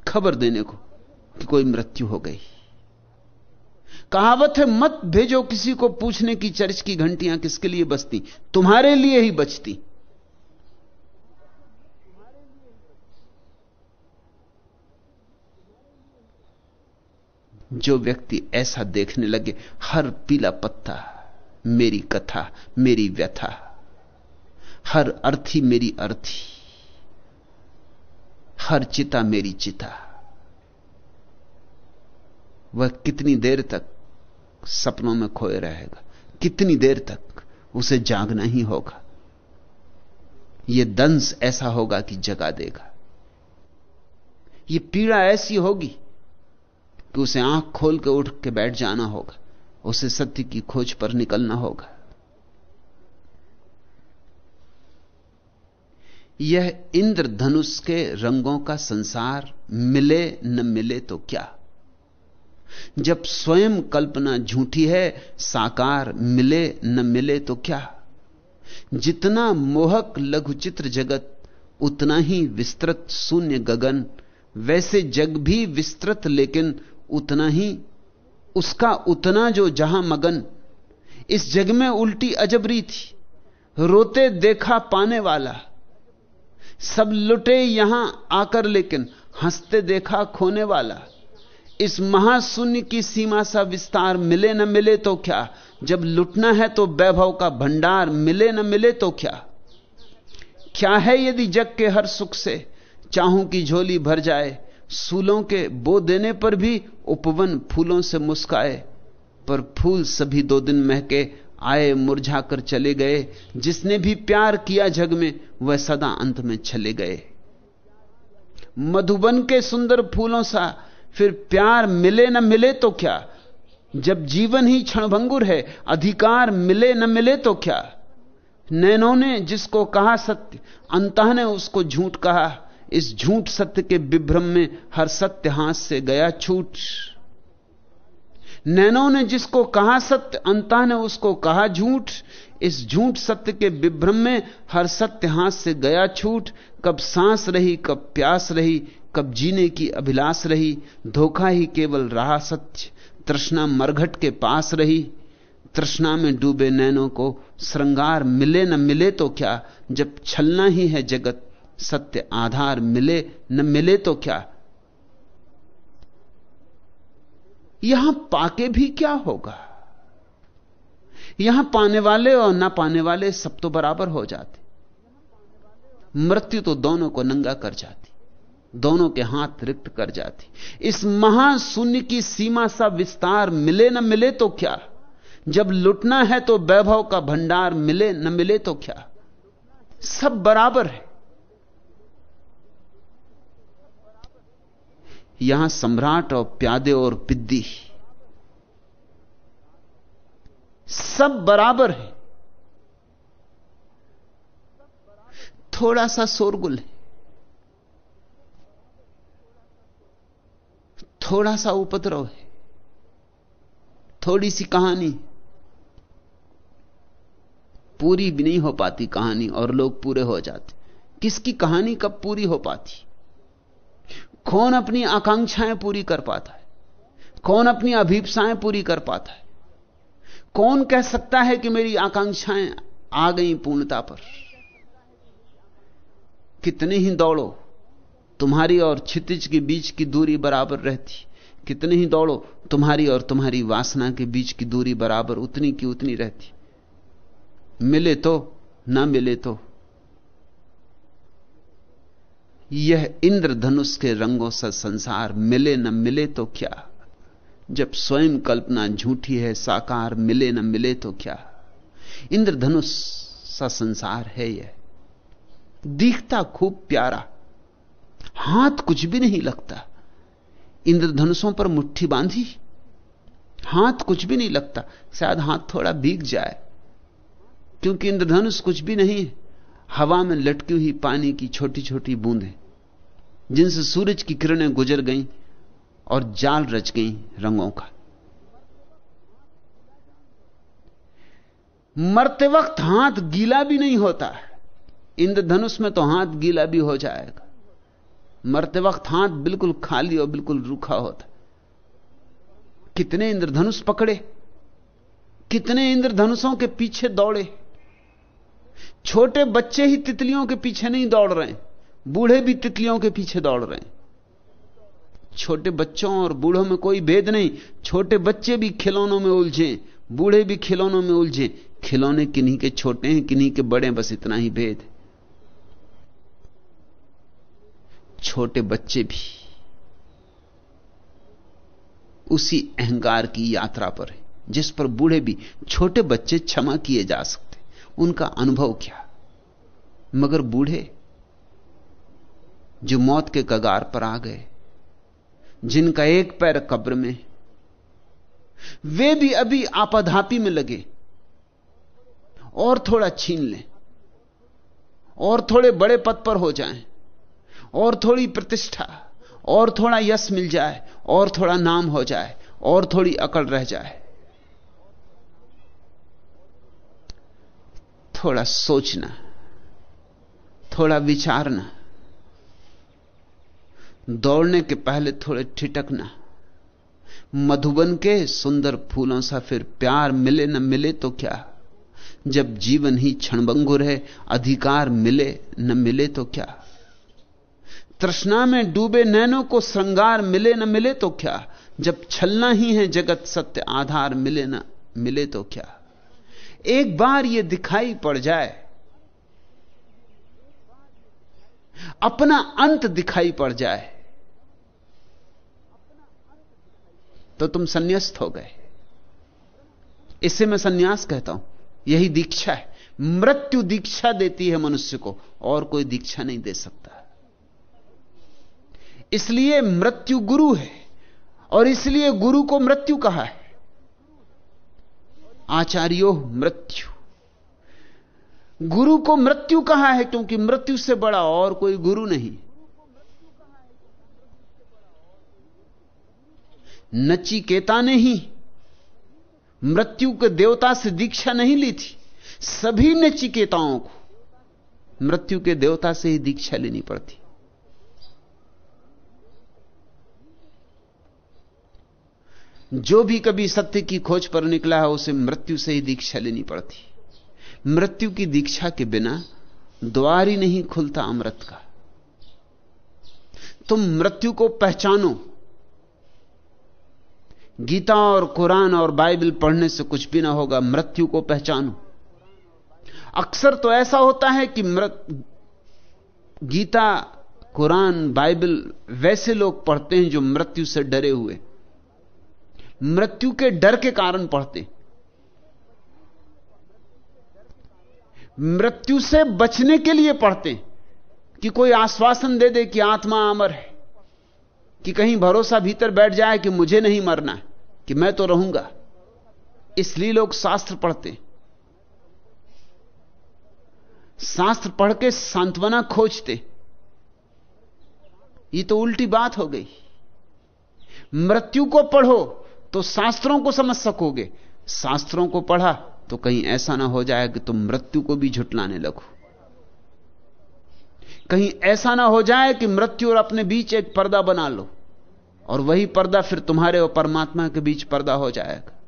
C: खबर देने को कि कोई मृत्यु हो गई। कहावत है, मत भेजो किसी को पूछने की चर्च की घंटियाँ किसके लिए बजती? तुम्हारे लिए ही बचती जो व्यक्ति ऐसा देखने लगे, हर पीला पत्ता मेरी कथा, मेरी व्यथा, हर अर्थी मेरी अर्थी, हर चिता मेरी चिता। वह कितनी देर तक सपनों में खोए रहेगा। कितनी देर तक उसे जागना ही होगा। यह दंश ऐसा होगा कि जगा देगा। यह पीड़ा ऐसी होगी कि उसे आँख खोल के उठ के बैठ जाना होगा। उसे सत्य की खोज पर निकलना होगा। यह इंद्रधनुष के रंगों का संसार मिले न मिले तो क्या? जब स्वयं कल्पना झूठी है, साकार मिले न मिले तो क्या? जितना मोहक लघुचित्र जगत, उतना ही विस्तृत शून्य गगन। वैसे जग भी विस्तृत, लेकिन उतना ही, उसका उतना जो जहाँ मगन। इस जग में उल्टी अजबरी थी रोते देखा पाने वाला। सब लुटे यहाँ आकर, लेकिन हँसते देखा खोने वाला। इस महाशून्य की सीमा सा विस्तार मिले न मिले तो क्या? जब लुटना है तो वैभव का भंडार मिले न मिले तो क्या? क्या है यदि जग के हर सुख से चाहूँ की झोली भर जाए, सूलों के बो देने पर भी उपवन फूलों से मुस्काए, पर फूल सभी दो दिन महके आए मुरझाकर चले गए, जिसने भी प्यार किया जग में, वह सदा अंत में चले गए। मधुबन के सुंदर फूलों सा फिर प्यार मिले न मिले तो क्या? जब जीवन ही क्षणभंगुर है, अधिकार मिले न मिले तो क्या? नैनों ने जिसको कहा सत्य, अंत ने उसको झूठ कहा। इस झूठ सत्य के विभ्रम में हर सत्य हाथ से गया छूट। नैनों ने जिसको कहा सत्य, अंता ने उसको कहा झूठ। इस झूठ सत्य के विभ्रम में हर सत्य हाथ से गया छूट। कब सांस रही, कब प्यास रही कब जीने की अभिलाष रही, धोखा ही केवल रहा सत्य तृष्णा मरघट के पास रही, तृष्णा में डूबे नैनों को श्रृंगार मिले न मिले तो क्या? जब छलना ही है जगत, सत्य आधार मिले न मिले तो क्या? यहाँ पाके भी क्या होगा? यहाँ पाने वाले और ना पाने वाले सब तो बराबर हो जाते। मृत्यु तो दोनों को नंगा कर जाती। दोनों के हाथ रिक्त कर जाती। इस महाशून्य की सीमा सा विस्तार मिले न मिले तो क्या? जब लुटना है तो वैभव का भंडार मिले न मिले तो क्या? सब बराबर है। यहाँ सम्राट और प्यादे और पिद्दी। सब बराबर है। थोड़ा सा शोरगुल है। थोड़ा सा उपद्रव है। थोड़ी सी कहानी। पूरी भी नहीं हो पाती कहानी और लोग पूरे हो जाते। किसकी कहानी कब पूरी हो पाती? कौन अपनी आकांक्षाएँ पूरी कर पाता है? कौन अपनी अभीपसाएँ पूरी कर पाता है? कौन कह सकता है कि मेरी आकांक्षाएँ आ गई पूर्णता पर? कितने ही दौड़ो। तुम्हारी और क्षितिज के बीच की दूरी बराबर रहती। कितने ही दौड़ो, तुम्हारी और तुम्हारी वासना के बीच की दूरी बराबर उतनी की उतनी रहती। मिले तो ना मिले तो। यह इंद्रधनुष के रंगों से संसार मिले न मिले तो क्या? जब स्वयं कल्पना झूठी है, साकार मिले न मिले तो क्या? इंद्रधनुष सा संसार है यह। दिखता खूब प्यारा हाथ कुछ भी नहीं लगता। इंद्रधनुषों पर मुट्ठी बांधी। हाथ कुछ भी नहीं लगता। शायद हाथ थोड़ा भीग जाए। क्योंकि इंद्रधनुष कुछ भी नहीं है। हवा में लटकी हुई पानी की छोटी छोटी बूंदें, जिनसे सूरज की किरणें गुजर गईं और जाल रच गई रंगों का। मरते वक्त हाथ गीला भी नहीं होता। इंद्रधनुष में तो हाथ गीला भी हो जाएगा। मरते वक्त हाथ बिल्कुल खाली और बिल्कुल रूखा होता कितने इंद्रधनुष पकड़े, कितने इंद्रधनुषों के पीछे दौड़े। छोटे बच्चे ही तितलियों के पीछे नहीं दौड़ रहे, बूढ़े भी तितलियों के पीछे दौड़ रहे। छोटे बच्चों और बूढ़ों में कोई भेद नहीं, छोटे बच्चे भी खिलौनों में उलझे, बूढ़े भी खिलौनों में उलझे। खिलौने किन्हीं के छोटे हैं, किन्हीं के बड़े बस इतना ही भेद है। छोटे बच्चे भी उसी अहंकार की यात्रा पर है, जिस पर बूढ़े भी छोटे बच्चे क्षमा किए जा सकते उनका अनुभव क्या? मगर बूढ़े जो मौत के कगार पर आ गए, जिनका एक पैर कब्र में, वे भी अभी आपाधापी में लगे। और थोड़ा छीन लें, और थोड़े बड़े पद पर हो जाएँ। और थोड़ी प्रतिष्ठा, और थोड़ा यश मिल जाए, और थोड़ा नाम हो जाए, और थोड़ी अकड़ रह जाए। थोड़ा सोचना, थोड़ा विचारना, दौड़ने के पहले थोड़े ठिटकना। मधुबन के सुंदर फूलों सा फिर प्यार मिले न मिले तो क्या? जब जीवन ही क्षणभंगुर है, अधिकार मिले न मिले तो क्या? तृष्णा में डूबे नैनों को श्रृंगार मिले न मिले तो क्या? जब छलना ही है जगत सत्य, आधार मिले न मिले तो क्या? एक बार यह दिखाई पड़ जाए, अपना अंत दिखाई पड़ जाए तो तुम संन्यास्त हो गए। इससे मैं संन्यास कहता हूँ। यही दीक्षा है। मृत्यु दीक्षा देती है मनुष्य को, और कोई दीक्षा नहीं दे सकता। इसलिए मृत्यु गुरु है और इसलिए गुरु को मृत्यु कहा है। आचार्यो, मृत्यु। गुरु को मृत्यु कहा है क्योंकि मृत्यु से बड़ा और कोई गुरु नहीं। नचिकेता ने ही मृत्यु के देवता से दीक्षा नहीं ली थी। सभी नचिकेताओं को मृत्यु के देवता से ही दीक्षा लेनी पड़ती। जो भी कभी सत्य की खोज पर निकला है, उसे मृत्यु से ही दीक्षा लेनी पड़ती। मृत्यु की दीक्षा के बिना द्वार ही नहीं खुलता अमृत का। तुम मृत्यु को पहचानो। गीता और कुरान और बाइबल पढ़ने से कुछ भी ना होगा, मृत्यु को पहचानो। अक्सर तो ऐसा होता है कि मृत, गीता, कुरान, बाइबल, वैसे लोग पढ़ते हैं जो मृत्यु से डरे हुए। मृत्यु के डर के कारण पढ़ते मृत्यु से बचने के लिए पढ़ते कि कोई आश्वासन दे दे कि आत्मा अमर है, कि कहीं भरोसा भीतर बैठ जाए कि मुझे नहीं मरना कि मैं तो रहूँगा। इसलिए लोग शास्त्र पढ़ते शास्त्र पढ़ के सांत्वना खोजते ये तो उल्टी बात हो गई। मृत्यु को पढ़ो तो शास्त्रों को समझ सकोगे। शास्त्रों को पढ़ा तो कहीं ऐसा ना हो जाए कि तुम मृत्यु को भी झुटलाने लगो। कहीं ऐसा ना हो जाए कि मृत्यु और अपने बीच एक पर्दा बना लो और वही पर्दा फिर तुम्हारे और परमात्मा के बीच पर्दा हो जाएगा।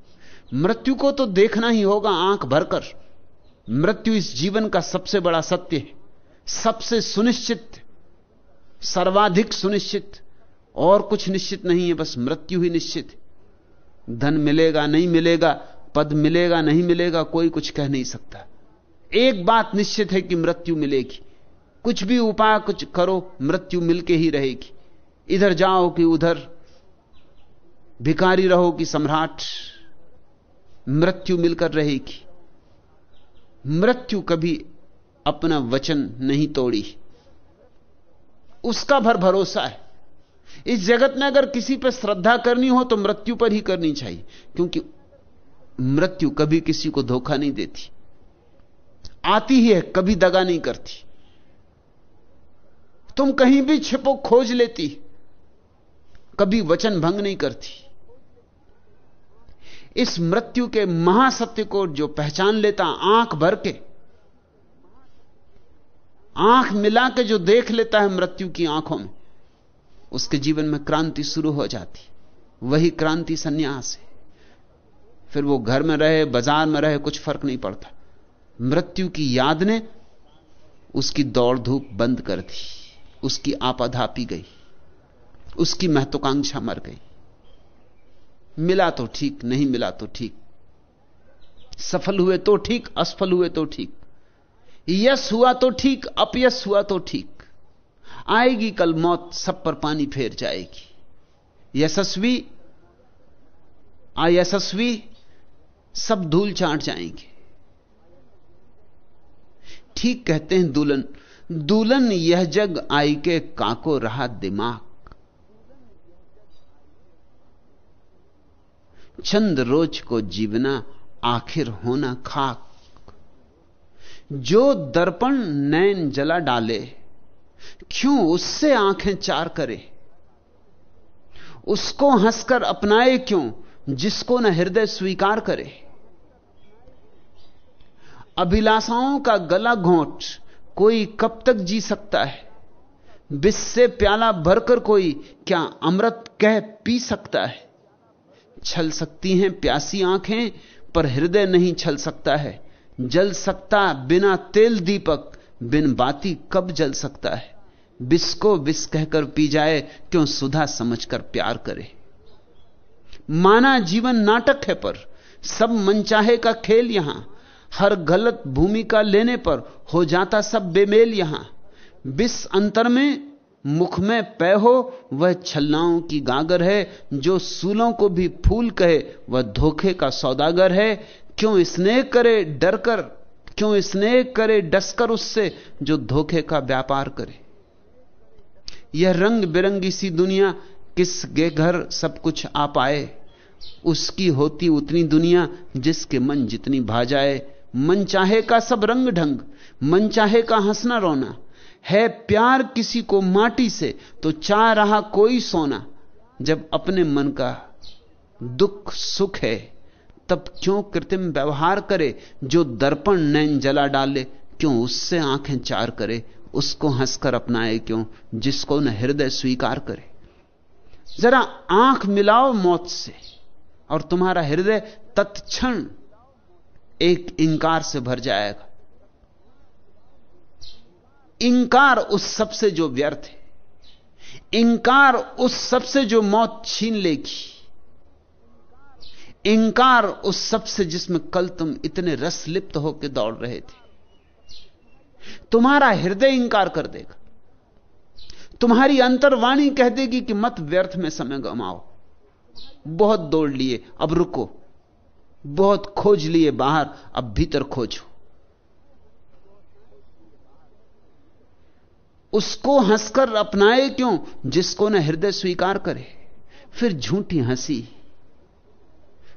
C: मृत्यु को तो देखना ही होगा आँख भरकर। मृत्यु इस जीवन का सबसे बड़ा सत्य है, सबसे सुनिश्चित, सर्वाधिक सुनिश्चित और कुछ निश्चित नहीं है, बस मृत्यु ही निश्चित है। धन मिलेगा, नहीं मिलेगा, पद मिलेगा, नहीं मिलेगा, कोई कुछ कह नहीं सकता। एक बात निश्चित है कि मृत्यु मिलेगी। कुछ भी उपाय कुछ करो, मृत्यु मिलके ही रहेगी। इधर जाओ कि उधर भिकारी रहो कि सम्राट, मृत्यु मिलकर रहेगी। मृत्यु कभी अपना वचन नहीं तोड़ी। उसका भर भरोसा है। इस जगत में अगर किसी पर श्रद्धा करनी हो तो मृत्यु पर ही करनी चाहिए। क्योंकि मृत्यु कभी किसी को धोखा नहीं देती। आती ही है, कभी दगा नहीं करती। तुम कहीं भी छिपो, खोज लेती। कभी वचन भंग नहीं करती। इस मृत्यु के महासत्य को जो पहचान लेता, आँख भर के, आँख मिला के जो देख लेता है मृत्यु की आँखों में। उसके जीवन में क्रांति शुरू हो जाती। वही क्रांति सन्यास है। फिर वो घर में रहे, बाज़ार में रहे, कुछ फ़र्क नहीं पड़ता। मृत्यु की याद ने उसकी दौड़ धूप बंद कर दी। उसकी आपाधापी गई। उसकी महत्वाकांक्षा मर गई। मिला तो ठीक, नहीं मिला तो ठीक। सफल हुए तो ठीक, असफल हुए तो ठीक। यश हुआ तो ठीक, अपयश हुआ तो ठीक। आएगी कल मौत, सब पर पानी फेर जाएगी। यशस्वी, अयशस्वी, सब धूल चाट जाएँगे। ठीक कहते हैं दुल्हन दुल्हन यह जग आई के काको रहा दिमाग। चंद रोज को जीवना आखिर होना खाक। जो दर्पण नैन जला डाले क्यों उससे आँखें चार करे? उसको हंसकर अपनाए क्यों? जिसको न हृदय स्वीकार करे। अभिलाषाओं का गला घोंट कोई कब तक जी सकता है? विष से प्याला भरकर कोई क्या अमृत कह पी सकता है? छल सकती हैं प्यासी आँखें, पर हृदय नहीं छल सकता है। जल सकता बिना तेल दीपक, बिन बाती कब जल सकता है? विष को विष कहकर पी जाए, क्यों सुधा समझकर प्यार करे? माना जीवन नाटक है पर, सब मनचाहे का खेल यहाँ, हर गलत भूमिका लेने पर हो जाता सब बेमेल यहाँ। विष अंतर में, मुख में पै हो, वह छलनाओं की गागर है, जो सूलों को भी फूल कहे, वह धोखे का सौदागर है। क्यों स्नेह करे डर कर, क्यों स्नेह करे डसकर उससे, जो धोखे का व्यापार करे? यह रंग बिरंगी सी दुनिया किस गे घर सब कुछ आ पाए? उसकी होती उतनी दुनिया जिसके मन जितनी भा जाए। मन चाहे का सब रंग ढंग, मन चाहे का हंसना रोना। है प्यार किसी को माटी से तो चाह रहा कोई सोना। जब अपने मन का दुख सुख है, तब क्यों कृत्रिम व्यवहार करे? जो दर्पण नैन जला डाले, क्यों उससे आँखें चार करे? उसको हंसकर अपनाए क्यों? जिसको न हृदय स्वीकार करे। जरा आँख मिलाओ मौत से, और तुम्हारा हृदय तत्क्षण एक इंकार से भर जाएगा। इंकार उस सबसे जो व्यर्थ है। इंकार उस सबसे जो मौत छीन लेगी। इंकार उस सबसे जिसमें कल तुम इतने रस लिप्त होकर दौड़ रहे थे। तुम्हारा हृदय इंकार कर देगा। तुम्हारी अंतर्वाणी कह देगी कि मत व्यर्थ में समय गमाओ। बहुत दौड़ लिए, अब रुको। बहुत खोज लिए बाहर, अब भीतर खोजो। उसको हंसकर अपनाए क्यों? जिसको न हृदय स्वीकार करे, फिर झूठी हँसी,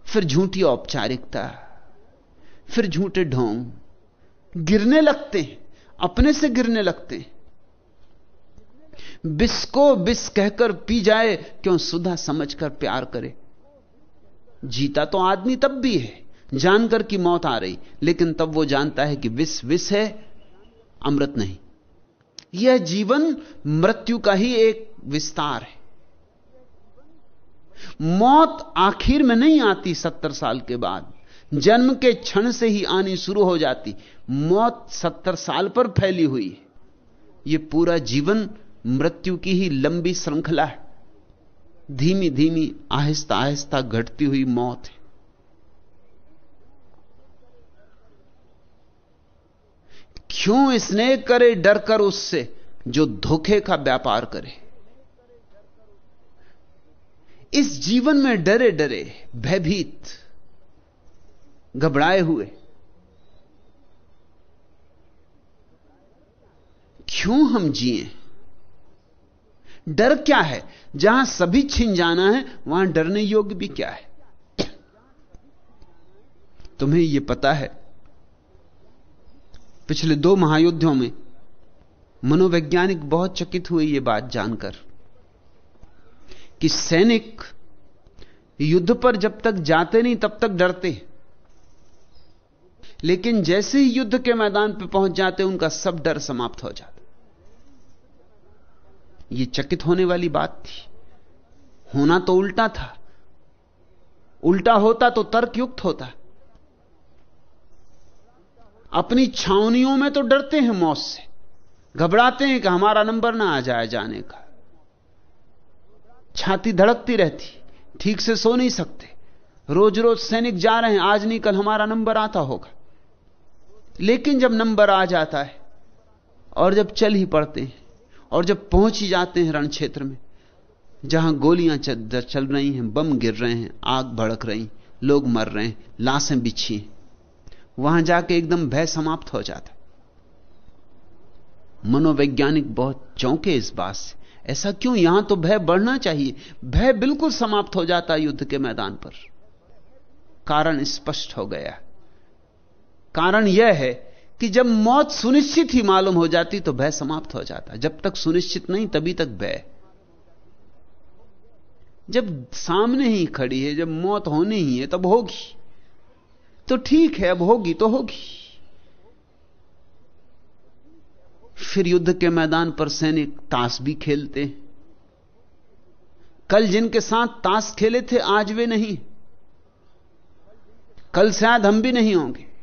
C: फिर झूठी औपचारिकता, फिर झूठे ढोंग, गिरने लगते हैं। अपने से गिरने लगते हैं। बिस को बिस कहकर पी जाए, क्यों सुधा समझकर प्यार करे? जीता तो आदमी तब भी है, जानकर कि मौत आ रही, लेकिन तब वो जानता है कि विष विष है, अमृत नहीं। यह जीवन मृत्यु का ही एक विस्तार है। मौत आखिर में नहीं आती सत्तर साल के बाद, जन्म के क्षण से ही आनी शुरू हो जाती मौत सत्तर साल पर फैली हुई है। यह पूरा जीवन मृत्यु की ही लंबी श्रृंखला है। धीमी धीमी आहिस्ता आहिस्ता घटती हुई मौत है। क्यों स्नेह करे डर कर उससे जो धोखे का व्यापार करे? इस जीवन में डरे डरे भयभीत, घबराए हुए क्यों हम जिए? डर क्या है? जहाँ सभी छिन जाना है, वहाँ डरने योग्य भी क्या है? तुम्हें यह पता है, पिछले दो महायुद्धों में मनोवैज्ञानिक बहुत चकित हुए यह बात जानकर कि सैनिक युद्ध पर जब तक जाते नहीं, तब तक डरते लेकिन जैसे ही युद्ध के मैदान पर पहुँच जाते उनका सब डर समाप्त हो जाता यह चकित होने वाली बात थी। होना तो उल्टा था। उल्टा होता तो तर्कयुक्त होता। अपनी छावनियों में तो डरते हैं मौत से। घबराते हैं कि हमारा नंबर ना आ जाए जाने का। छाती धड़कती रहती, ठीक से सो नहीं सकते। रोज रोज सैनिक जा रहे हैं, आज नहीं, कल हमारा नंबर आता होगा। लेकिन जब नंबर आ जाता है, और जब चल ही पड़ते हैं और जब पहुँच ही जाते हैं रण क्षेत्र में, जहाँ गोलियाँ चल रही हैं, बम गिर रहे हैं, आग भड़क रही, लोग मर रहे हैं, लाशें बिछी वहाँ जाके एकदम भय समाप्त हो जाता मनोवैज्ञानिक बहुत चौंके इस बात से। ऐसा क्यों? यहाँ तो भय बढ़ना चाहिए। भय बिल्कुल समाप्त हो जाता युद्ध के मैदान पर। कारण स्पष्ट हो गया। कारण यह है कि जब मौत सुनिश्चित ही मालूम हो जाती तो भय समाप्त हो जाता। जब तक सुनिश्चित नहीं, तभी तक भय। जब सामने ही खड़ी है, जब मौत होनी ही है, तब होगी। तो ठीक है, अब होगी तो होगी। फिर युद्ध के मैदान पर सैनिक ताश भी खेलते। कल जिनके साथ ताश खेले थे, आज वे नहीं। कल शायद हम भी नहीं होंगे।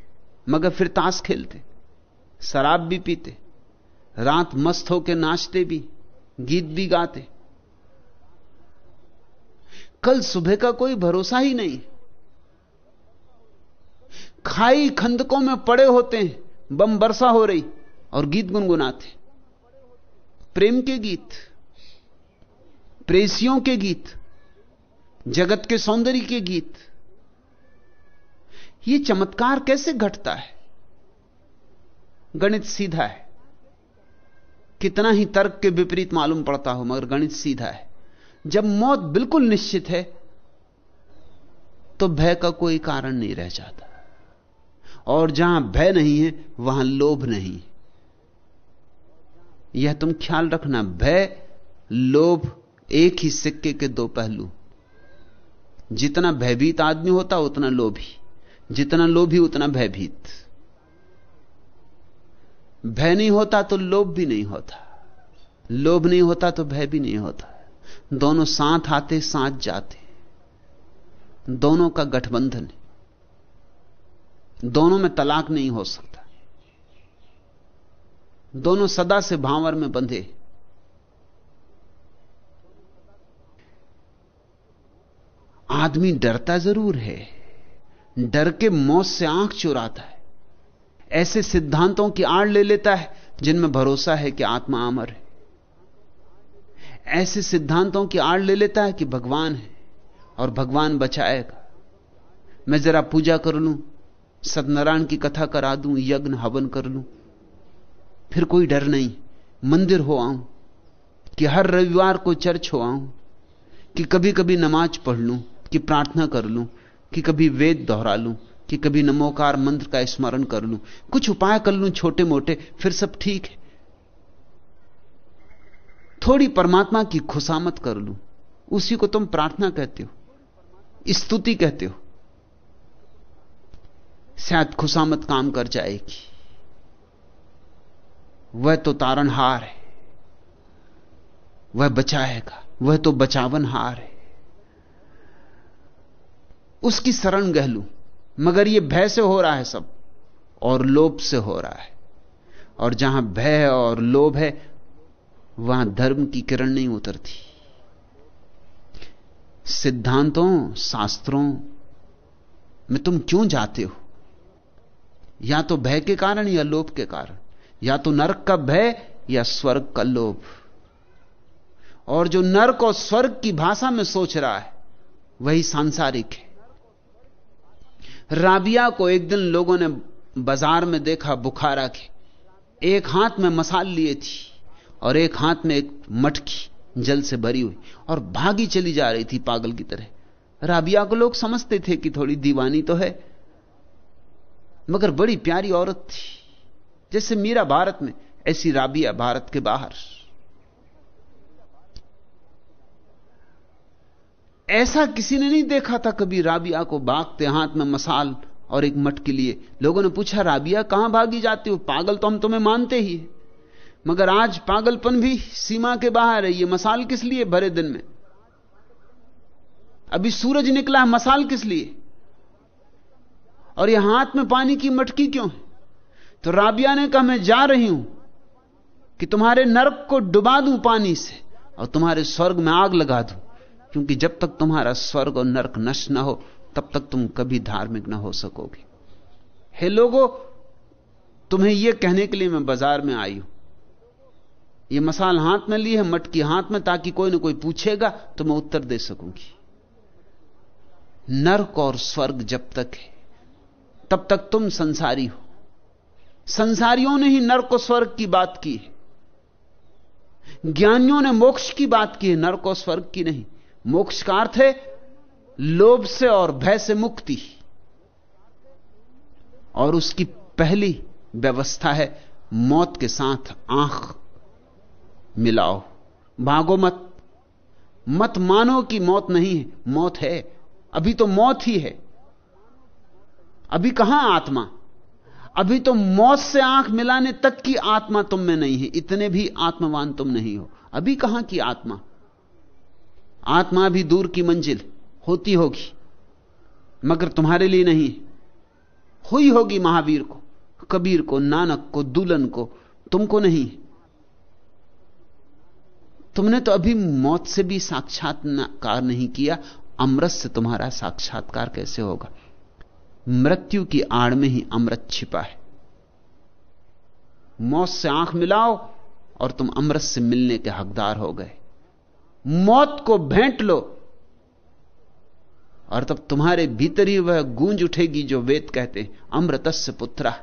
C: मगर फिर ताश खेलते, शराब भी पीते, रात मस्त होकर नाचते भी, गीत भी गाते। कल सुबह का कोई भरोसा ही नहीं। खाई खंदकों में पड़े होते हैं बम बरसा हो रही और गीत गुनगुनाते। प्रेम के गीत, प्रेसियों के गीत, जगत के सौंदर्य के गीत यह चमत्कार कैसे घटता है? गणित सीधा है। कितना ही तर्क के विपरीत मालूम पड़ता हो, मगर गणित सीधा है। जब मौत बिल्कुल निश्चित है तो भय का कोई कारण नहीं रह जाता। और जहाँ भय नहीं है, वहाँ लोभ नहीं। यह तुम ख्याल रखना, भय, लोभ एक ही सिक्के के दो पहलू। जितना भयभीत आदमी होता, उतना लोभी। जितना लोभी, उतना भयभीत। भय नहीं होता तो लोभ भी नहीं होता। लोभ नहीं होता तो भय भी नहीं होता। दोनों साथ आते, साथ जाते। दोनों का गठबंधन है। दोनों में तलाक नहीं हो सकता। दोनों सदा से भांवर में बंधे आदमी डरता ज़रूर है। डर के मौत से आँख चुराता है। ऐसे सिद्धांतों की आड़ ले लेता है, जिनमें भरोसा है कि आत्मा अमर है। ऐसे सिद्धांतों की आड़ ले लेता है कि भगवान है, और भगवान बचाएगा। मैं जरा पूजा कर लूँ, सत्यनारायण की कथा करा दूँ, यज्ञ हवन कर लूँ। फिर कोई डर नहीं, मंदिर हो आऊँ, कि हर रविवार को चर्च हो आऊँ, कि कभी कभी नमाज़ पढ़ लूँ, कि प्रार्थना कर लूँ कि कभी वेद दोहरा लूँ, कि कभी नमोकार मंत्र का स्मरण कर लूँ। कुछ उपाय कर लूँ छोटे मोटे फिर सब ठीक है। थोड़ी परमात्मा की खुशामत कर लूँ। उसी को तुम प्रार्थना कहते हो, स्तुति कहते हो। शायद खुशामत काम कर जाएगी। वह तो तारणहार है। वह बचाएगा। वह तो बचावन हार है। उसकी शरण गह लू। मगर यह भय से हो रहा है सब, और लोभ से हो रहा है। और जहाँ भय और लोभ है, वहाँ धर्म की किरण नहीं उतरती। सिद्धांतों, शास्त्रों में तुम क्यों जाते हो? या तो भय के कारण या लोभ के कारण? या तो नरक का भय या स्वर्ग का लोभ? और जो नरक और स्वर्ग की भाषा में सोच रहा है, वही सांसारिक है। राबिया को एक दिन लोगों ने बाज़ार में देखा, बुखारा के। एक हाथ में मसाल लिए थी और एक हाथ में एक मटकी जल से भरी हुई और भागी चली जा रही थी पागल की तरह। राबिया को लोग समझते थे कि थोड़ी दीवानी तो है, मगर बड़ी प्यारी औरत थी, जैसे मीरा भारत में, ऐसी राबिया भारत के बाहर। ऐसा किसी ने नहीं देखा था कभी राबिया को भागते हाथ में मसाल और एक मटके लिए। लोगों ने पूछा, राबिया, कहाँ भागी जाती हो? पागल तो हम तुम्हें मानते ही मगर आज पागलपन भी सीमा के बाहर है। ये मसाल किस लिए भरे दिन में? अभी सूरज निकला है, मसाल किस लिए? और यह हाथ में पानी की मटकी क्यों है? तो राबिया ने कहा, मैं जा रही हूँ कि तुम्हारे नरक को डुबा दूँ पानी से और तुम्हारे स्वर्ग में आग लगा दूँ। क्योंकि जब तक तुम्हारा स्वर्ग और नरक नष्ट ना हो, तब तक तुम कभी धार्मिक ना हो सकोगे। हे लोगो, तुम्हें यह कहने के लिए मैं बाज़ार में आई हूँ। यह मसाल हाथ में ली है मटकी हाथ में, ताकि कोई ना कोई पूछेगा तो मैं उत्तर दे सकूँगी। नरक और स्वर्ग जब तक है, तब तक तुम संसारी हो। संसारियों ने ही नरक और स्वर्ग की बात की है। ज्ञानियों ने मोक्ष की बात की है, नरक और स्वर्ग की नहीं। मोक्ष का अर्थ है, लोभ से और भय से मुक्ति। और उसकी पहली व्यवस्था है, मौत के साथ आँख मिलाओ। भागो मत। मत मानो कि मौत नहीं है, मौत है। अभी तो मौत ही है। अभी कहाँ आत्मा? अभी तो मौत से आँख मिलाने तक की आत्मा तुम में नहीं है, इतने भी आत्मवान तुम नहीं हो। अभी कहाँ की आत्मा? आत्मा भी दूर की मंजिल होती होगी, मगर तुम्हारे लिए नहीं। हुई होगी महावीर को, कबीर को, नानक को, दुल्हन को, तुमको नहीं। तुमने तो अभी मौत से भी साक्षात्कार नहीं किया, अमृत से तुम्हारा साक्षात्कार कैसे होगा? मृत्यु की आड़ में ही अमृत छिपा है। मौत से आँख मिलाओ और तुम अमृत से मिलने के हकदार हो गए। मौत को भेंट लो। और तब तुम्हारे भीतर ही वह गूंज उठेगी जो वेद कहते अमृतस्य पुत्रा।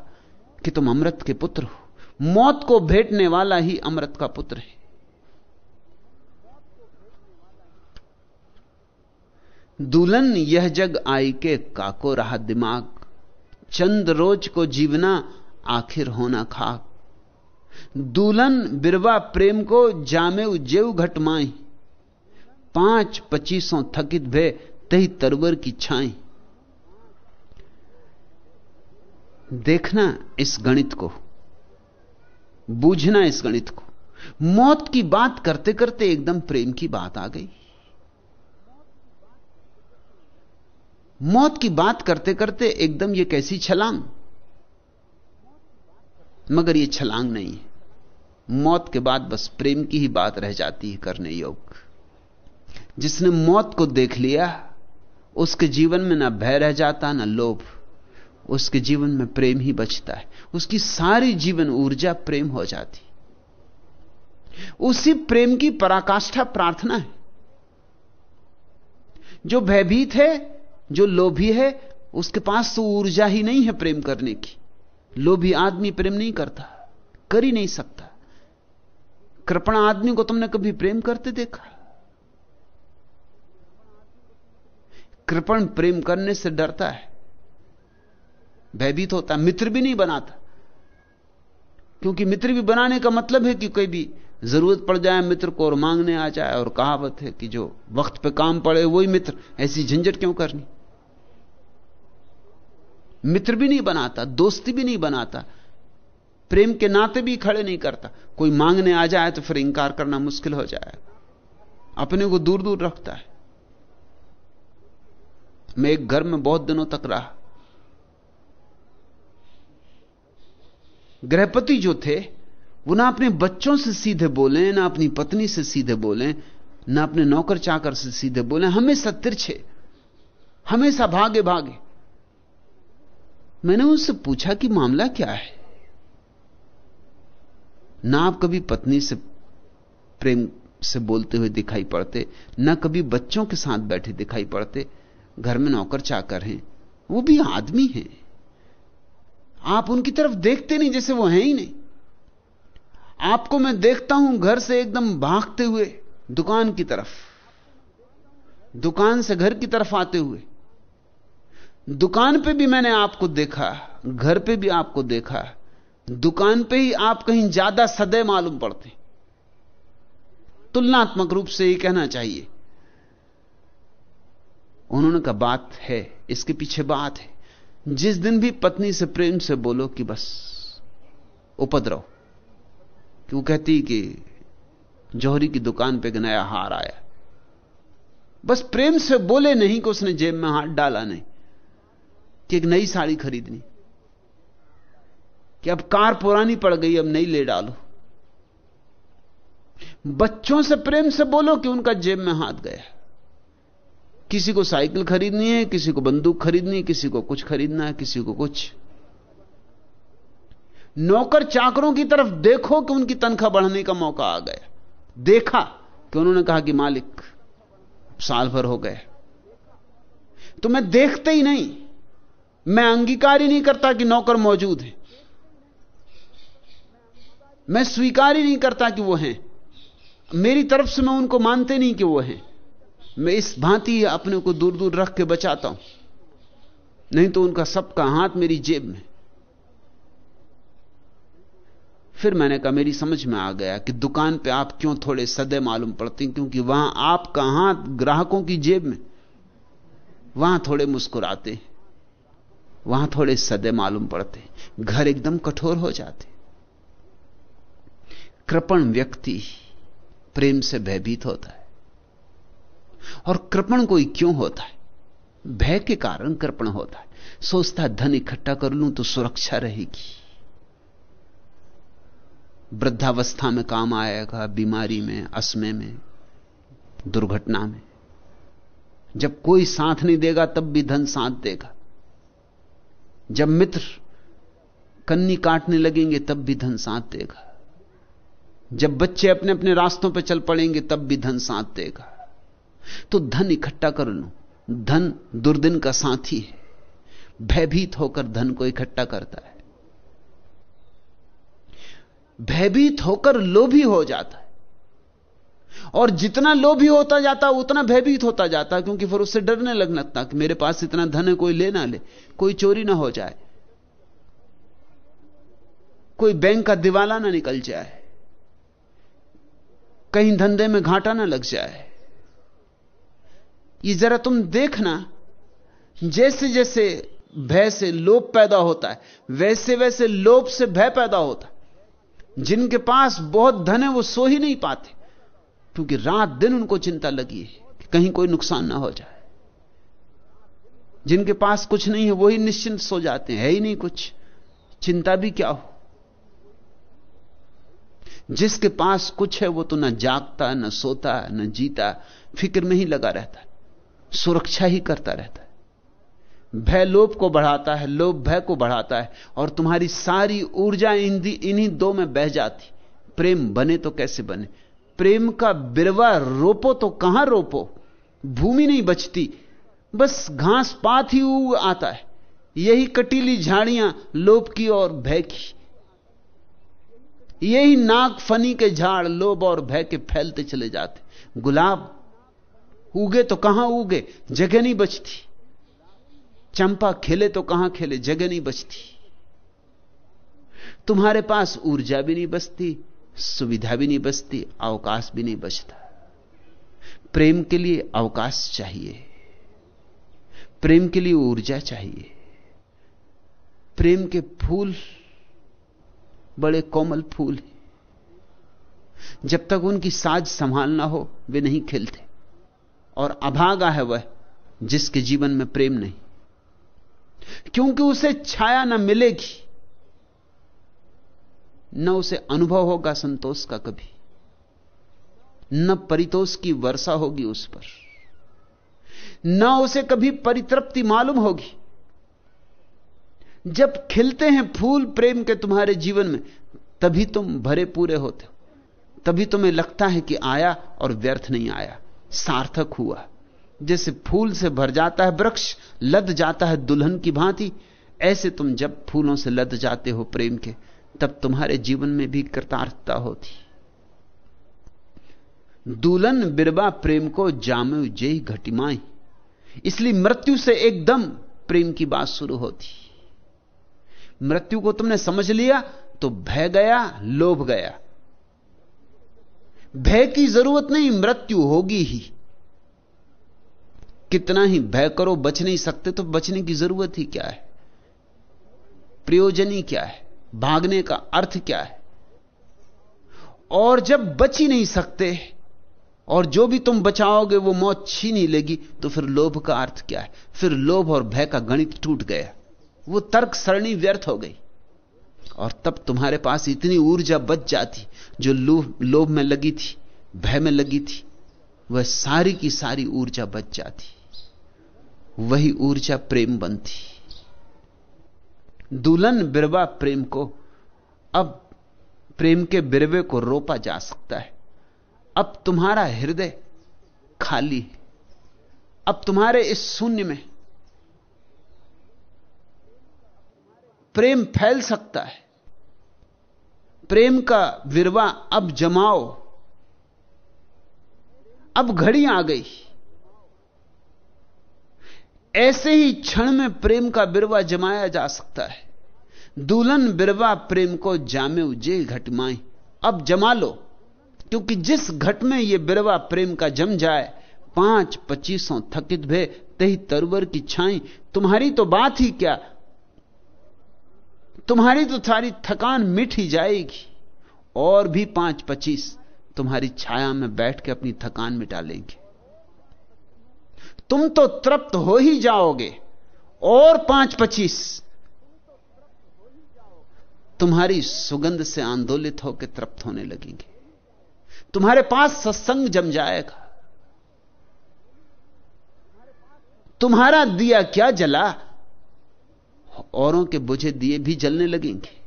C: कि तुम अमृत के पुत्र हो। मौत को भेंटने वाला ही अमृत का पुत्र है। दुल्हन यह जग आई के काको रहा दिमाग। चंद रोज को जीवना आखिर होना खाक। दुल्हन बिरवा प्रेम को जामे जेव घटमाई। पाँच पच्चीसों थकित भे तही तरवर की छाई। देखना इस गणित को, बूझना इस गणित को। मौत की बात करते करते एकदम प्रेम की बात आ गई। मौत की बात करते करते एकदम यह कैसी छलांग? मगर यह छलांग नहीं है। मौत के बाद बस प्रेम की ही बात रह जाती है करने योग्य। जिसने मौत को देख लिया, उसके जीवन में ना भय रह जाता, ना लोभ। उसके जीवन में प्रेम ही बचता है। उसकी सारी जीवन ऊर्जा प्रेम हो जाती। उसी प्रेम की पराकाष्ठा प्रार्थना है। जो भयभीत है, जो लोभी है, उसके पास तो ऊर्जा ही नहीं है प्रेम करने की। लोभी आदमी प्रेम नहीं करता, कर ही नहीं सकता। कृपण आदमी को तुमने कभी प्रेम करते देखा? कृपण प्रेम करने से डरता है। भयभीत होता है। मित्र भी नहीं बनाता। क्योंकि मित्र भी बनाने का मतलब है कि कोई भी ज़रूरत पड़ जाए, मित्र को और मांगने आ जाए और कहावत है कि जो वक्त पे काम पड़े वही मित्र। ऐसी झंझट क्यों करनी? मित्र भी नहीं बनाता, दोस्ती भी नहीं बनाता, प्रेम के नाते भी खड़े नहीं करता। कोई मांगने आ जाए तो फिर इंकार करना मुश्किल हो जाए। अपने को दूर दूर रखता है। मैं एक घर में बहुत दिनों तक रहा। गृहपति जो थे, वो ना अपने बच्चों से सीधे बोले, ना अपनी पत्नी से सीधे बोले, ना अपने नौकर चाकर से सीधे बोले। हमेशा तिरछे, हमेशा भागे भागे मैंने उससे पूछा कि मामला क्या है? ना आप कभी पत्नी से प्रेम से बोलते हुए दिखाई पड़ते, ना कभी बच्चों के साथ बैठे दिखाई पड़ते। घर में नौकर चाकर हैं। वो भी आदमी हैं। आप उनकी तरफ़ देखते नहीं जैसे वो हैं ही नहीं। आपको मैं देखता हूँ घर से एकदम भागते हुए, दुकान की तरफ़। दुकान से घर की तरफ़ आते हुए। दुकान पे भी मैंने आपको देखा, घर पे भी आपको देखा। दुकान पे ही आप कहीं ज़्यादा सदै मालूम पड़ते। तुलनात्मक रूप से ये कहना चाहिए। उन्होंने कहा, बात है, इसके पीछे बात है। जिस दिन भी पत्नी से प्रेम से बोलो कि बस, उपद्रव। कि वो कहती कि जौहरी की दुकान पे नया हार आया। बस प्रेम से बोले नहीं कि उसने जेब में हाथ डाला नहीं, कि एक नई साड़ी खरीदनी। कि अब कार पुरानी पड़ गई, अब नई ले डालो। बच्चों से प्रेम से बोलो कि उनका जेब में हाथ गया। किसी को साइकिल खरीदनी है, किसी को बंदूक खरीदनी है, किसी को कुछ खरीदना है, किसी को कुछ। नौकर चाकरों की तरफ़ देखो कि उनकी तनख्वाह बढ़ने का मौका आ गया। देखा कि उन्होंने कहा कि मालिक, साल भर हो गए। तो मैं देखते ही नहीं। मैं अंगीकार ही नहीं करता कि नौकर मौजूद है। मैं स्वीकार ही नहीं करता कि वो हैं। मेरी तरफ़ से मैं उनको मानते नहीं कि वो हैं। मैं इस भांति अपने को दूर दूर रख के बचाता हूँ। नहीं तो उनका सबका हाथ मेरी जेब में। फिर मैंने कहा, मेरी समझ में आ गया कि दुकान पे आप क्यों थोड़े सदे मालूम पड़ते हैं, क्योंकि वहाँ आपका हाथ ग्राहकों की जेब में। वहाँ थोड़े मुस्कुराते, वहाँ थोड़े सदे मालूम पड़ते, घर एकदम कठोर हो जाते। कृपण व्यक्ति प्रेम से भयभीत होता है। और कृपण कोई क्यों होता है? भय के कारण कृपण होता है। सोचता है, धन इकट्ठा कर लूँ तो सुरक्षा रहेगी। वृद्धावस्था में काम आएगा, बीमारी में असमय में, दुर्घटना में। जब कोई साथ नहीं देगा, तब भी धन साथ देगा। जब मित्र कन्नी काटने लगेंगे, तब भी धन साथ देगा। जब बच्चे अपने अपने रास्तों पर चल पड़ेंगे, तब भी धन साथ देगा। तो धन इकट्ठा कर लो धन दुर्दिन का साथी है। भयभीत होकर धन को इकट्ठा करता है। भयभीत होकर लोभी हो जाता है। और जितना लोभी होता जाता, उतना भयभीत होता जाता, क्योंकि फिर उससे डरने लग लगता कि मेरे पास इतना धन है, कोई ले ना ले, कोई चोरी ना हो जाए। कोई बैंक का दिवाला ना निकल जाए। कहीं धंधे में घाटा ना लग जाए। ये जरा तुम देखना, जैसे जैसे भय से लोभ पैदा होता है, वैसे वैसे लोभ से भय पैदा होता है। जिनके पास बहुत धन है, वो सो ही नहीं पाते, क्योंकि रात दिन उनको चिंता लगी है कि कहीं कोई नुकसान ना हो जाए। जिनके पास कुछ नहीं है वही निश्चिंत सो जाते हैं, है ही नहीं कुछ। चिंता भी क्या हो? जिसके पास कुछ है, वो तो ना जागता, ना सोता, ना जीता, फ़िक्र में ही लगा रहता सुरक्षा ही करता रहता है। भय लोभ को बढ़ाता है, लोभ भय को बढ़ाता है और तुम्हारी सारी ऊर्जा इन्हीं दो में बह जाती। प्रेम बने तो कैसे बने? प्रेम का बिरवा रोपो तो कहाँ रोपो? भूमि नहीं बचती, बस घास पात ही उग आता है। यही कटीली झाड़ियाँ लोभ की और भय की। यही नाक फनी के झाड़ लोभ और भय के फैलते चले जाते। गुलाब उगे तो कहाँ उगे? जगह नहीं बचती। चंपा खेले तो कहाँ खेले? जगह नहीं बचती। तुम्हारे पास ऊर्जा भी नहीं बचती, सुविधा भी नहीं बचती, अवकाश भी नहीं बचता। प्रेम के लिए अवकाश चाहिए। प्रेम के लिए ऊर्जा चाहिए। प्रेम के फूल बड़े कोमल फूल हैं। जब तक उनकी साज संभालना हो, वे नहीं खिलते। और अभागा है वह, जिसके जीवन में प्रेम नहीं। क्योंकि उसे छाया न मिलेगी, न उसे अनुभव होगा संतोष का कभी, न परितोष की वर्षा होगी उस पर, न उसे कभी परितृप्ति मालूम होगी। जब खिलते हैं फूल प्रेम के तुम्हारे जीवन में, तभी तुम भरे पूरे होते हो, तभी तुम्हें लगता है कि आया और व्यर्थ नहीं आया। सार्थक हुआ। जैसे फूल से भर जाता है वृक्ष, लद जाता है दुल्हन की भांति। ऐसे तुम जब फूलों से लद जाते हो प्रेम के, तब तुम्हारे जीवन में भी कृतार्थता होती। दुल्हन बिरबा प्रेम को जामे जय घटिमाई इसलिए मृत्यु से एकदम प्रेम की बात शुरू होती। मृत्यु को तुमने समझ लिया तो भय गया, लोभ गया। भय की ज़रूरत नहीं, मृत्यु होगी ही। कितना ही भय करो, बच नहीं सकते तो बचने की ज़रूरत ही क्या है? प्रयोजन ही क्या है? भागने का अर्थ क्या है? और जब बच ही नहीं सकते, और जो भी तुम बचाओगे, वो मौत छीन लेगी तो फिर लोभ का अर्थ क्या है? फिर लोभ और भय का गणित टूट गया। वो तर्क सरणी व्यर्थ हो गई। और तब तुम्हारे पास इतनी ऊर्जा बच जाती, जो लोभ में लगी थी, भय में लगी थी, वह सारी की सारी ऊर्जा बच जाती। वही ऊर्जा प्रेम बनती। दुल्हन बिरवा प्रेम को, अब प्रेम के बिरवे को रोपा जा सकता है। अब तुम्हारा हृदय खाली अब तुम्हारे इस शून्य में प्रेम फैल सकता है। प्रेम का विरवा अब जमाओ। अब घड़ी आ गई। ऐसे ही क्षण में प्रेम का बिरवा जमाया जा सकता है। दुल्हन बिरवा प्रेम को जामे उजे घटमाई अब जमा लो, क्योंकि जिस घट में यह बिरवा प्रेम का जम जाए, पाँच पच्चीसों थकित भे तही तरवर की छाई। तुम्हारी तो बात ही क्या तुम्हारी तो सारी थकान मिट ही जाएगी। और भी पाँच पच्चीस तुम्हारी छाया में बैठ के अपनी थकान मिटा लेंगे। तुम तो तृप्त हो ही जाओगे। और पाँच पच्चीस तुम्हारी सुगंध से आंदोलित होकर तृप्त होने लगेंगे। तुम्हारे पास सत्संग जम जाएगा। तुम्हारा दिया क्या जला? औरों के बुझे दिए भी जलने लगेंगे।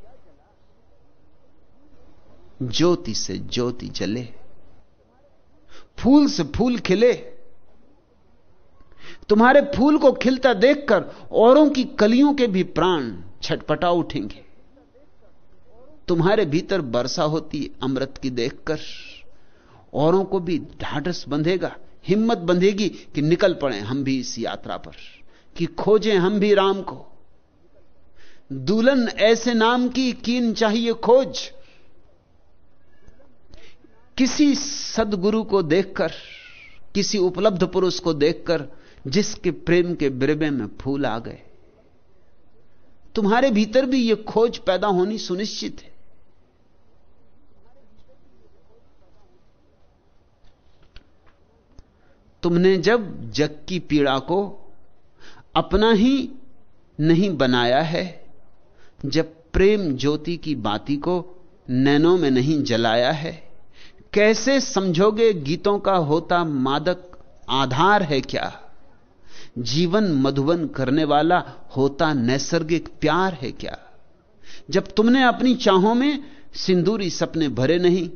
C: ज्योति से ज्योति जले, फूल से फूल खिले। तुम्हारे फूल को खिलता देखकर औरों की कलियों के भी प्राण छटपटा उठेंगे। तुम्हारे भीतर वर्षा होती अमृत की देखकर औरों को भी ढाढ़स बंधेगा, हिम्मत बंधेगी कि निकल पड़े हम भी इस यात्रा पर, कि खोजें हम भी राम को। दुल्हन ऐसे नाम की कीन चाहिए खोज। किसी सदगुरु को देखकर, किसी उपलब्ध पुरुष को देखकर, जिसके प्रेम के बिरबे में फूल आ गए। तुम्हारे भीतर भी यह खोज पैदा होनी सुनिश्चित है। तुमने जब जग की पीड़ा को अपना ही नहीं बनाया है जब प्रेम ज्योति की बाती को नैनों में नहीं जलाया है, कैसे समझोगे गीतों का होता मादक आधार है क्या? जीवन मधुबन करने वाला होता नैसर्गिक प्यार है क्या? जब तुमने अपनी चाहों में सिंदूरी सपने भरे नहीं,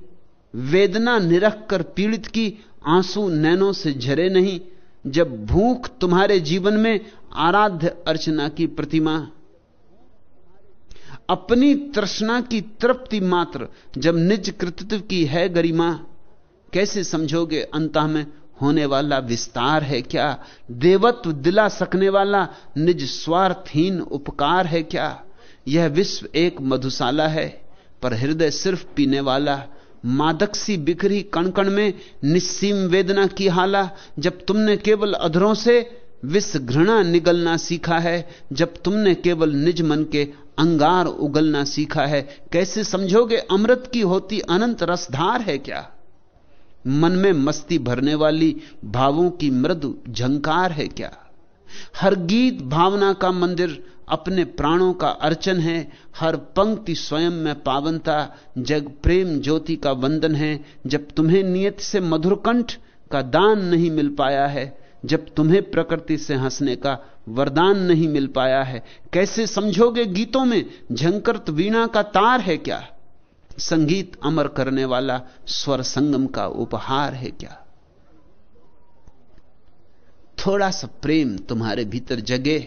C: वेदना निरख कर पीड़ित की आँसू नैनों से झरे नहीं, जब भूख तुम्हारे जीवन में आराध्य अर्चना की प्रतिमा अपनी तृष्णा की तृप्ति मात्र, जब निज कृतित्व की है गरिमा, कैसे समझोगे अंत में होने वाला विस्तार है क्या? देवत्व दिला सकने वाला निज स्वार्थहीन उपकार है क्या? यह विश्व एक मधुशाला है, पर हृदय सिर्फ़ पीने वाला। मादक सी बिखरी कण कण में निस्सीम वेदना की हाला, जब तुमने केवल अधरों से विष घृणा निगलना सीखा है, जब तुमने केवल निज मन के अंगार उगलना सीखा है। कैसे समझोगे अमृत की होती अनंत रसधार है क्या? मन में मस्ती भरने वाली भावों की मृदु झंकार है क्या? हर गीत भावना का मंदिर, अपने प्राणों का अर्चन है। हर पंक्ति स्वयं में पावनता, जग प्रेम ज्योति का वंदन है। जब तुम्हें नियत से मधुर कंठ का दान नहीं मिल पाया है जब तुम्हें प्रकृति से हंसने का वरदान नहीं मिल पाया है, कैसे समझोगे गीतों में झंकृत वीणा का तार है क्या? संगीत अमर करने वाला स्वर संगम का उपहार है क्या? थोड़ा सा प्रेम तुम्हारे भीतर जगे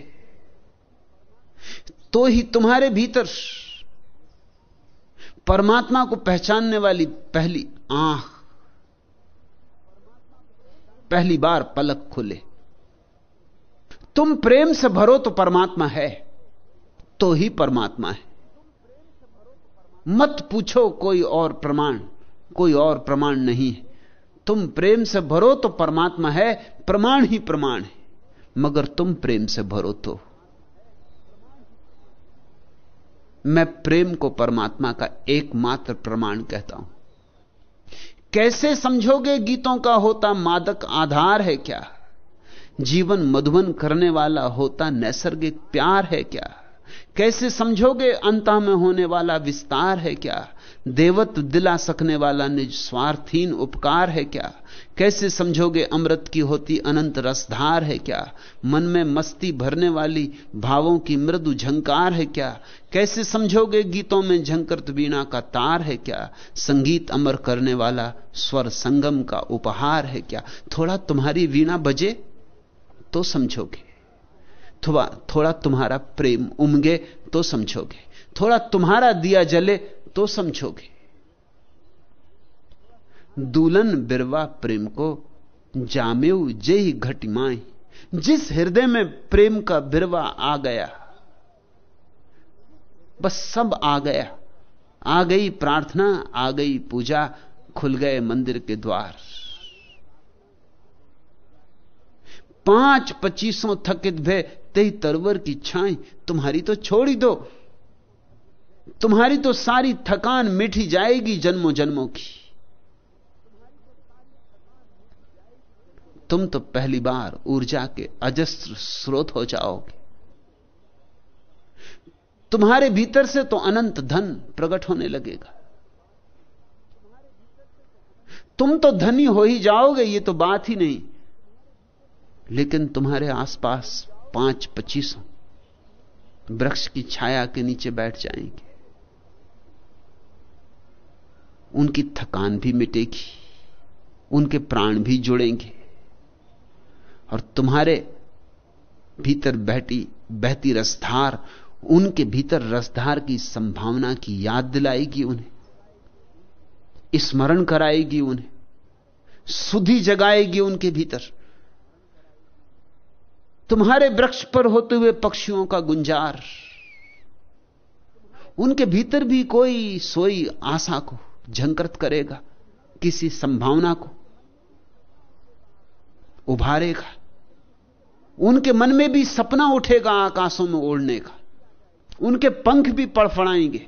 C: तो ही तुम्हारे भीतर परमात्मा को पहचानने वाली पहली आँख पहली बार पलक खुले। तुम प्रेम से भरो तो परमात्मा है तो ही परमात्मा है। मत पूछो कोई और प्रमाण, कोई और प्रमाण नहीं है। तुम प्रेम से भरो तो परमात्मा है, प्रमाण ही प्रमाण है, मगर तुम प्रेम से भरो तो। मैं प्रेम को परमात्मा का एकमात्र प्रमाण कहता हूँ। कैसे समझोगे गीतों का होता मादक आधार है क्या? जीवन मधुबन करने वाला होता नैसर्गिक प्यार है क्या? कैसे समझोगे अंत में होने वाला विस्तार है क्या? देवत्व दिला सकने वाला निज स्वार्थहीन उपकार है क्या? कैसे समझोगे अमृत की होती अनंत रसधार है क्या? मन में मस्ती भरने वाली भावों की मृदु झंकार है क्या? कैसे समझोगे गीतों में झंकृत वीणा का तार है क्या? संगीत अमर करने वाला स्वर संगम का उपहार है क्या? थोड़ा तुम्हारी वीणा बजे तो समझोगे। थोड़ा थोड़ा तुम्हारा प्रेम उमगे तो समझोगे। थोड़ा तुम्हारा दिया जले तो समझोगे। दुल्हन बिरवा प्रेम को जामेऊ जय घटिमाए जिस हृदय में प्रेम का बिरवा आ गया, बस सब आ गया। आ गई प्रार्थना, आ गई पूजा, खुल गए मंदिर के द्वार। पाँच पच्चीसों थकित भय तेई तरवर की छाई तुम्हारी तो छोड़ ही दो। तुम्हारी तो सारी थकान मिठी जाएगी जन्मों जन्मों की। तुम तो पहली बार ऊर्जा के अजस्त्र स्रोत हो जाओगे। तुम्हारे भीतर से तो अनंत धन प्रकट होने लगेगा। तुम तो धनी हो ही जाओगे, ये तो बात ही नहीं। लेकिन तुम्हारे आसपास पाँच पच्चीसों वृक्ष की छाया के नीचे बैठ जाएँगे। उनकी थकान भी मिटेगी, उनके प्राण भी जुड़ेंगे और तुम्हारे भीतर बहती बहती रसधार, उनके भीतर रसधार की संभावना की याद दिलाएगी उन्हें, स्मरण कराएगी उन्हें, सुधि जगाएगी उनके भीतर। तुम्हारे वृक्ष पर होते हुए पक्षियों का गुंजार, उनके भीतर भी कोई सोई आशा को झंकृत करेगा, किसी संभावना को उभारेगा। उनके मन में भी सपना उठेगा आकाशों में ओढ़ने का। उनके पंख भी पड़फड़ाएँगे।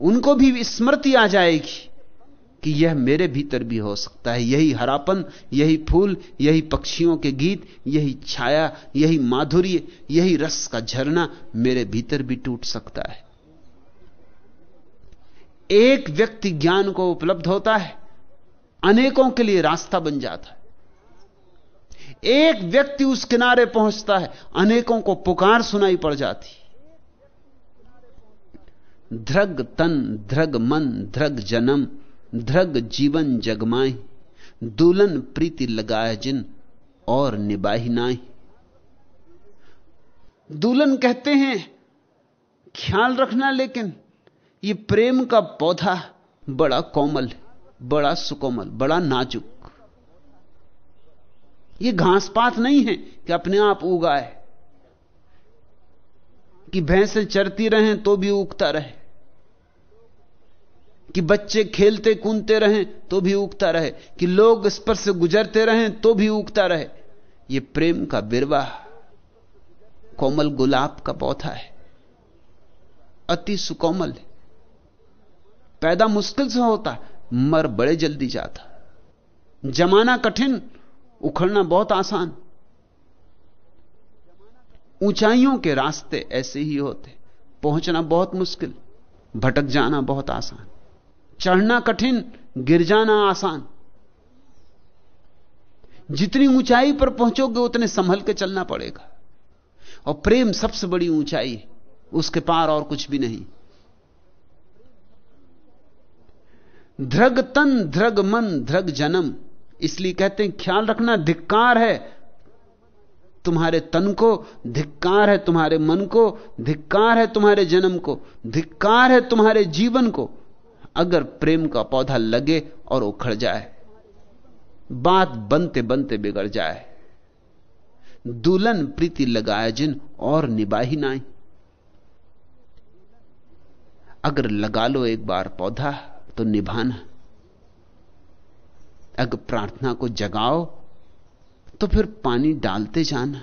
C: उनको भी स्मृति आ जाएगी कि यह मेरे भीतर भी हो सकता है। यही हरापन, यही फूल, यही पक्षियों के गीत, यही छाया, यही माधुर्य, यही रस का झरना मेरे भीतर भी टूट सकता है। एक व्यक्ति ज्ञान को उपलब्ध होता है, अनेकों के लिए रास्ता बन जाता है। एक व्यक्ति उस किनारे पहुँचता है, अनेकों को पुकार सुनाई पड़ जाती ध्रग तन ध्रग मन ध्रग जन्म ध्रग जीवन जगमाई, दुल्हन प्रीति लगाए जिन और निबाही नाई। दुल्हन कहते हैं, ख्याल रखना लेकिन ये प्रेम का पौधा बड़ा कोमल, बड़ा सुकोमल, बड़ा नाजुक। ये घास पात नहीं है कि अपने आप उगाए। कि भैंसें चरती रहें तो भी उगता रहे। कि बच्चे खेलते कूदते रहें तो भी उगता रहे। कि लोग इस पर से गुजरते रहें तो भी उगता रहे। ये प्रेम का बिरवा, कोमल गुलाब का पौधा है। अति सुकोमल है। पैदा मुश्किल से होता, मर बड़े जल्दी जाता। जमाना कठिन, उखड़ना बहुत आसान। ऊंचाइयों के रास्ते ऐसे ही होते, पहुँचना बहुत मुश्किल, भटक जाना बहुत आसान। चढ़ना कठिन, गिर जाना आसान। जितनी ऊंचाई पर पहुंचोगे, उतने संभल के चलना पड़ेगा। और प्रेम सबसे बड़ी ऊंचाई उसके पार और कुछ भी नहीं। ध्रग तन, ध्रग मन, ध्रग जन्म। इसलिए कहते हैं, ख्याल रखना, धिक्कार है तुम्हारे तन को, धिक्कार है तुम्हारे मन को, धिक्कार है तुम्हारे जन्म को, धिक्कार है तुम्हारे जीवन को। अगर प्रेम का पौधा लगे और उखड़ जाए, बात बनते बनते बिगड़ जाए, दुल्हन प्रीति लगाए जिन और निबाही नाई। अगर लगा लो एक बार पौधा तो निभाना। अगर प्रार्थना को जगाओ तो फिर पानी डालते जाना,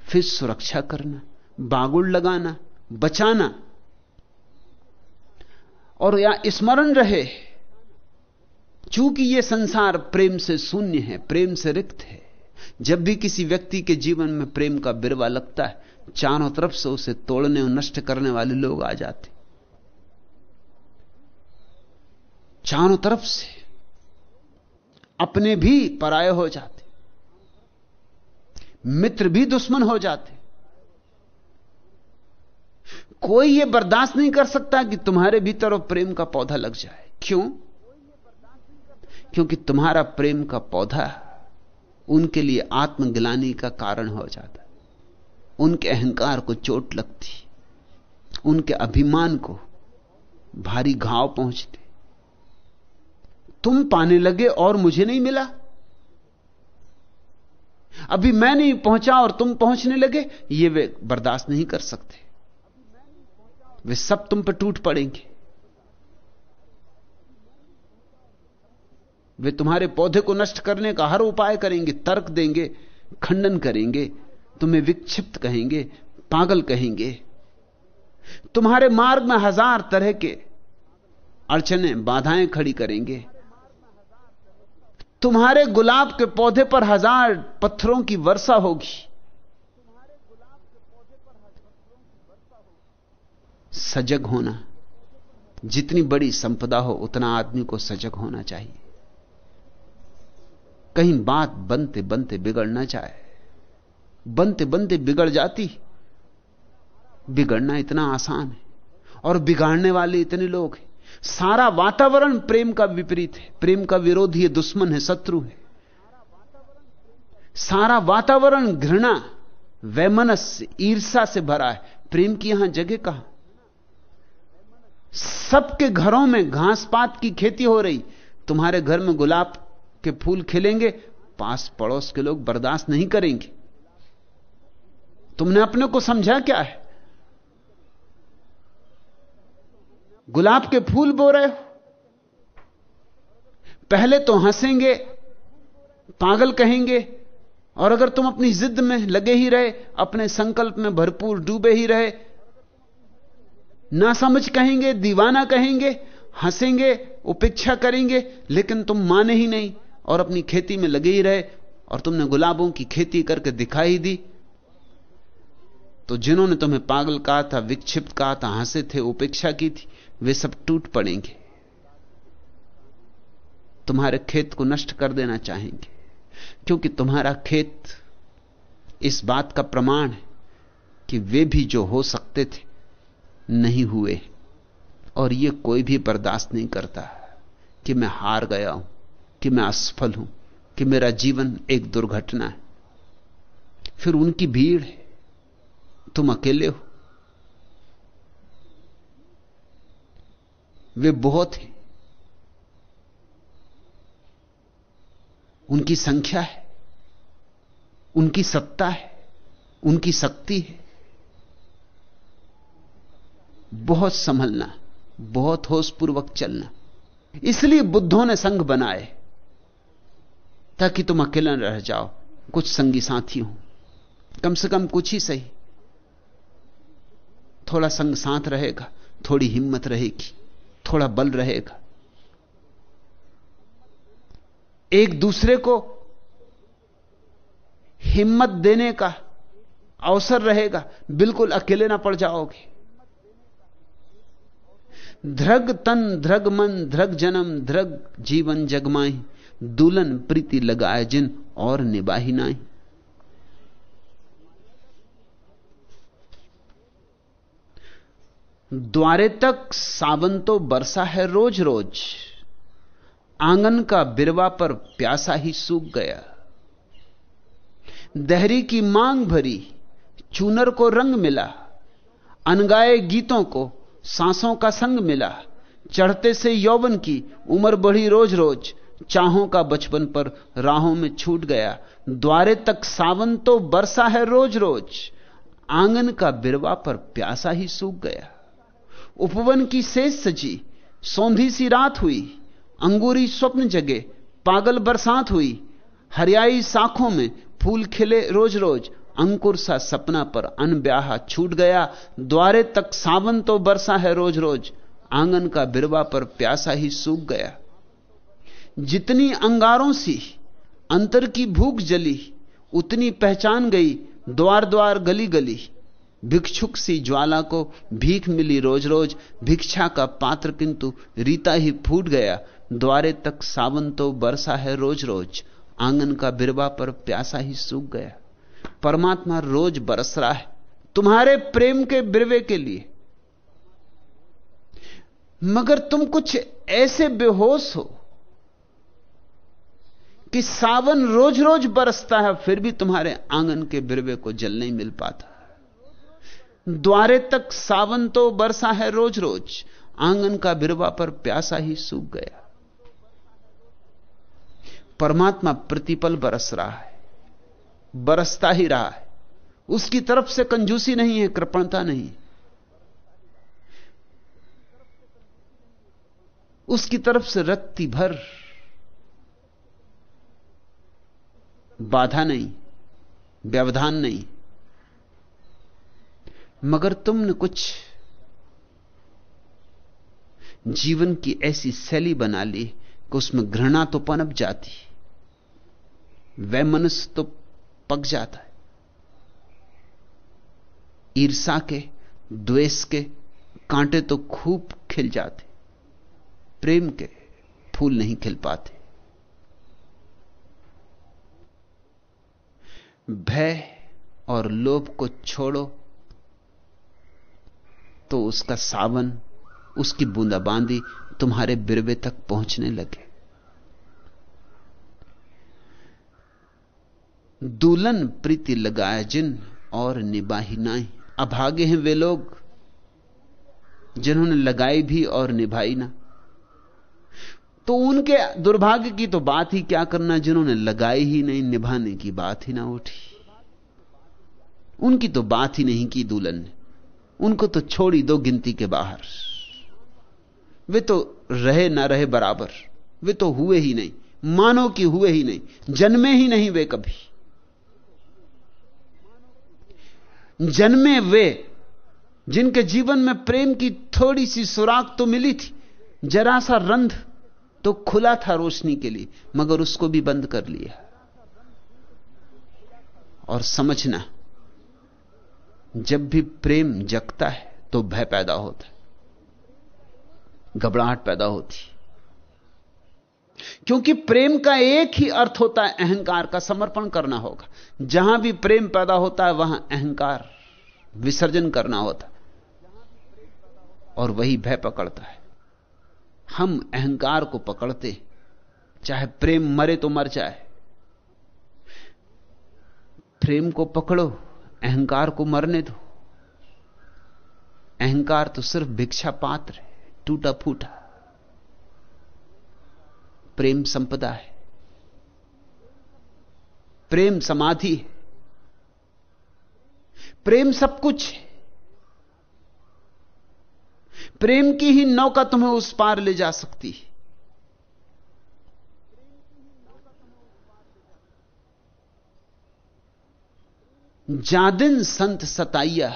C: फिर सुरक्षा करना बागुड़ लगाना, बचाना। और या स्मरण रहे, चूँकि यह संसार प्रेम से शून्य है, प्रेम से रिक्त है, जब भी किसी व्यक्ति के जीवन में प्रेम का बिरवा लगता है, चारों तरफ़ से उसे तोड़ने और नष्ट करने वाले लोग आ जाते चारों तरफ़ से अपने भी पराये हो जाते, मित्र भी दुश्मन हो जाते। कोई यह बर्दाश्त नहीं कर सकता कि तुम्हारे भीतर और प्रेम का पौधा लग जाए। क्यों? क्योंकि तुम्हारा प्रेम का पौधा उनके लिए आत्मग्लानी का कारण हो जाता। उनके अहंकार को चोट लगती, उनके अभिमान को भारी घाव पहुँचते। तुम पाने लगे और मुझे नहीं मिला। अभी मैं नहीं पहुँचा और तुम पहुँचने लगे, ये वे बर्दाश्त नहीं कर सकते। वे सब तुम पर टूट पड़ेंगे। वे तुम्हारे पौधे को नष्ट करने का हर उपाय करेंगे, तर्क देंगे, खंडन करेंगे, तुम्हें विक्षिप्त कहेंगे, पागल कहेंगे। तुम्हारे मार्ग में हज़ार तरह के अड़चने, बाधाएँ खड़ी करेंगे। तुम्हारे गुलाब के पौधे पर हज़ार पत्थरों की वर्षा होगी। सजग होना, जितनी बड़ी संपदा हो, उतना आदमी को सजग होना चाहिए। कहीं बात बनते बनते बिगड़ ना जाए। बनते बनते बिगड़ जाती, बिगड़ना इतना आसान है। और बिगाड़ने वाले इतने लोग हैं। सारा वातावरण प्रेम का विपरीत है। प्रेम का विरोधी है, दुश्मन है, शत्रु है। सारा वातावरण घृणा वैमनस ईर्षा से भरा है। प्रेम की यहाँ जगह कहाँ? सबके घरों में घास पात की खेती हो रही। तुम्हारे घर में गुलाब के फूल खिलेंगे पास पड़ोस के लोग बर्दाश्त नहीं करेंगे। तुमने अपने को समझा क्या है? गुलाब के फूल बो रहे हो? पहले तो हंसेंगे, पागल कहेंगे, और अगर तुम अपनी जिद में लगे ही रहे, अपने संकल्प में भरपूर डूबे ही रहे ना समझ कहेंगे, दीवाना कहेंगे, हंसेंगे, उपेक्षा करेंगे, लेकिन तुम माने ही नहीं, और अपनी खेती में लगे ही रहे, और तुमने गुलाबों की खेती करके दिखाई दी। तो जिन्होंने तुम्हें पागल कहा था, विक्षिप्त कहा था, हंसे थे, उपेक्षा की थी, वे सब टूट पड़ेंगे। तुम्हारे खेत को नष्ट कर देना चाहेंगे, क्योंकि तुम्हारा खेत इस बात का प्रमाण है कि वे भी जो हो सकते थे, नहीं हुए। और यह कोई भी बर्दाश्त नहीं करता कि मैं हार गया हूँ, कि मैं असफल हूँ, कि मेरा जीवन एक दुर्घटना है। फिर उनकी भीड़ है। तुम अकेले हो। वे बहुत हैं। उनकी संख्या है, उनकी सत्ता है, उनकी शक्ति है। बहुत संभलना, बहुत होशपूर्वक चलना। इसलिए बुद्धों ने संघ बनाए, ताकि तुम अकेला रह जाओ। कुछ संगी साथी हो। कम से कम कुछ ही सही। थोड़ा संग साथ रहेगा, थोड़ी हिम्मत रहेगी, थोड़ा बल रहेगा। एक दूसरे को हिम्मत देने का अवसर रहेगा, बिल्कुल अकेले ना पड़ जाओगे। ध्रग तन ध्रग मन ध्रग जन्म ध्रग जीवन जगमाई, दुल्हन प्रीति लगाए जिन और निबाही नाई। द्वारे तक सावन तो बरसा है रोज रोज आँगन का बिरवा पर प्यासा ही सूख गया। दहरी की मांग भरी, चूनर को रंग मिला। अनगाए गीतों को सांसों का संग मिला। चढ़ते से यौवन की उम्र बढ़ी रोज रोज चाहों का बचपन पर राहों में छूट गया। द्वारे तक सावन तो बरसा है रोज रोज आँगन का बिरवा पर प्यासा ही सूख गया। उपवन की शेष सजी, सौंधी सी रात हुई, अंगूरी स्वप्न जगे, पागल बरसात हुई। हरियाई साखों में फूल खिले रोज रोज अंकुर सा सपना पर अनब्याहा छूट गया। द्वारे तक सावन तो बरसा है रोज रोज आँगन का बिरवा पर प्यासा ही सूख गया। जितनी अंगारों सी, अंतर की भूख जली, उतनी पहचान गई द्वार द्वार गली गली भिक्षुक सी ज्वाला को भीख मिली रोज रोज भिक्षा का पात्र किंतु रीता ही फूट गया। द्वारे तक सावन तो बरसा है रोज रोज आँगन का बिरवा पर प्यासा ही सूख गया। परमात्मा रोज बरस रहा है, तुम्हारे प्रेम के बिरवे के लिए। मगर तुम कुछ ऐसे बेहोश हो कि सावन रोज रोज बरसता है, फिर भी तुम्हारे आँगन के बिरवे को जल नहीं मिल पाता। द्वारे तक सावन तो बरसा है रोज रोज आँगन का बिरवा पर प्यासा ही सूख गया। परमात्मा प्रतिपल बरस रहा है, बरसता ही रहा है। उसकी तरफ़ से कंजूसी नहीं है, कृपणता नहीं उसकी तरफ़ से रत्ती भर बाधा नहीं, व्यवधान नहीं। मगर तुमने कुछ जीवन की ऐसी शैली बना ली कि उसमें घृणा तो पनप जाती, वह मनुष्य तो पक जाता है। ईर्षा के, द्वेष के कांटे तो खूब खिल जाते, प्रेम के फूल नहीं खिल पाते। भय और लोभ को छोड़ो तो उसका सावन, उसकी बूंदाबांदी तुम्हारे बिरवे तक पहुँचने लगे। दुल्हन प्रीति लगाए जिन और निबाही नाई। अभागे हैं वे लोग, जिन्होंने लगाई भी और निभाई ना। तो उनके दुर्भाग्य की तो बात ही क्या करना, जिन्होंने लगाई ही नहीं, निभाने की बात ही ना उठी। उनकी तो बात ही नहीं की दुल्हन ने। उनको तो छोड़ी दो गिनती के बाहर। वे तो रहे ना रहे बराबर। वे तो हुए ही नहीं। मानो कि हुए ही नहीं। जन्मे ही नहीं वे कभी। जन्मे वे, जिनके जीवन में प्रेम की थोड़ी सी सुराग तो मिली थी, जरा सा रंध तो खुला था रोशनी के लिए, मगर उसको भी बंद कर लिया। और समझना जब भी प्रेम जगता है तो भय पैदा होता है। घबराहट पैदा होती क्योंकि प्रेम का एक ही अर्थ होता है अहंकार का समर्पण करना होगा। जहाँ भी प्रेम पैदा होता है, वहाँ अहंकार विसर्जन करना होता और वही भय पकड़ता है। हम अहंकार को पकड़ते चाहे प्रेम मरे तो मर जाए। प्रेम को पकड़ो। अहंकार को मरने दो। अहंकार तो सिर्फ़ भिक्षा पात्र है, टूटा फूटा। प्रेम संपदा है। प्रेम समाधि है। प्रेम सब कुछ है। प्रेम की ही नौका तुम्हें उस पार ले जा सकती है। जादिन संत सताइया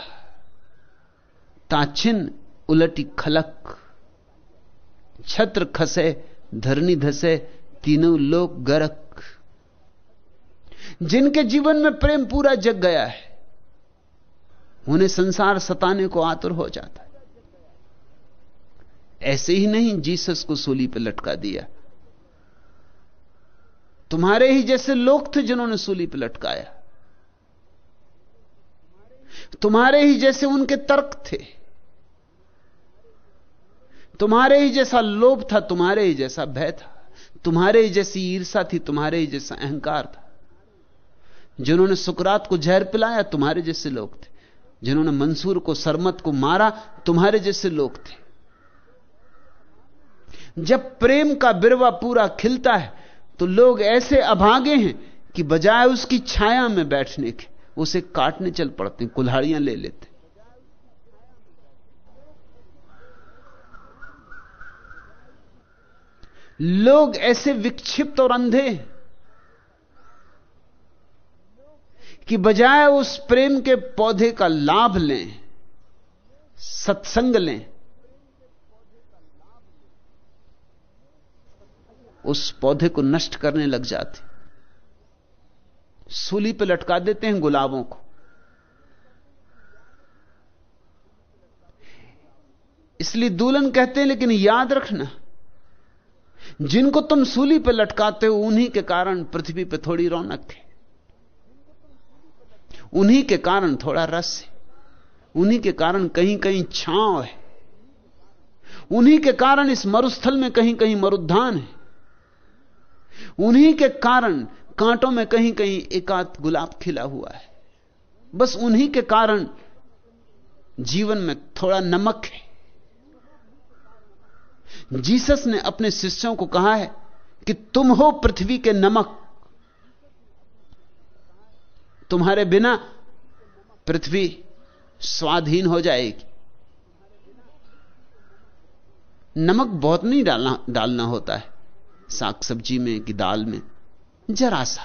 C: ताछिन उलटी खलक, छत्र खसे, धरनी धसे, तीनों लोग गरक। जिनके जीवन में प्रेम पूरा जग गया है, उन्हें संसार सताने को आतुर हो जाता है। ऐसे ही नहीं जीसस को सूली पर लटका दिया। तुम्हारे ही जैसे लोग थे जिन्होंने सूली पर लटकाया। तुम्हारे ही जैसे उनके तर्क थे। तुम्हारे ही जैसा लोभ था, तुम्हारे ही जैसा भय था। तुम्हारे ही जैसी ईर्षा थी, तुम्हारे ही जैसा अहंकार था। जिन्होंने सुकरात को जहर पिलाया, तुम्हारे जैसे लोग थे। जिन्होंने मंसूर को, सरमत को मारा, तुम्हारे जैसे लोग थे। जब प्रेम का बिरवा पूरा खिलता है तो लोग ऐसे अभागे हैं कि बजाय उसकी छाया में बैठने के। उसे काटने चल पड़ते हैं, कुल्हाड़ियाँ ले लेते लोग ऐसे विक्षिप्त और अंधे कि बजाय उस प्रेम के पौधे का लाभ लें, सत्संग लें, उस पौधे को नष्ट करने लग जाते सूली पे लटका देते हैं गुलाबों को। इसलिए दूल्हन कहते हैं, लेकिन याद रखना, जिनको तुम सूली पे लटकाते हो, उन्हीं के कारण पृथ्वी पे थोड़ी रौनक है। उन्हीं के कारण थोड़ा रस है। उन्हीं के कारण कहीं कहीं छांव है। उन्हीं के कारण इस मरुस्थल में कहीं कहीं मरुद्धान है। उन्हीं के कारण कांटों में कहीं कहीं एकात गुलाब खिला हुआ है। बस उन्हीं के कारण जीवन में थोड़ा नमक है। जीसस ने अपने शिष्यों को कहा है कि तुम हो पृथ्वी के नमक। तुम्हारे बिना पृथ्वी स्वाधीन हो जाएगी। नमक बहुत नहीं डालना डालना होता है। साग सब्ज़ी में कि दाल में। जरा सा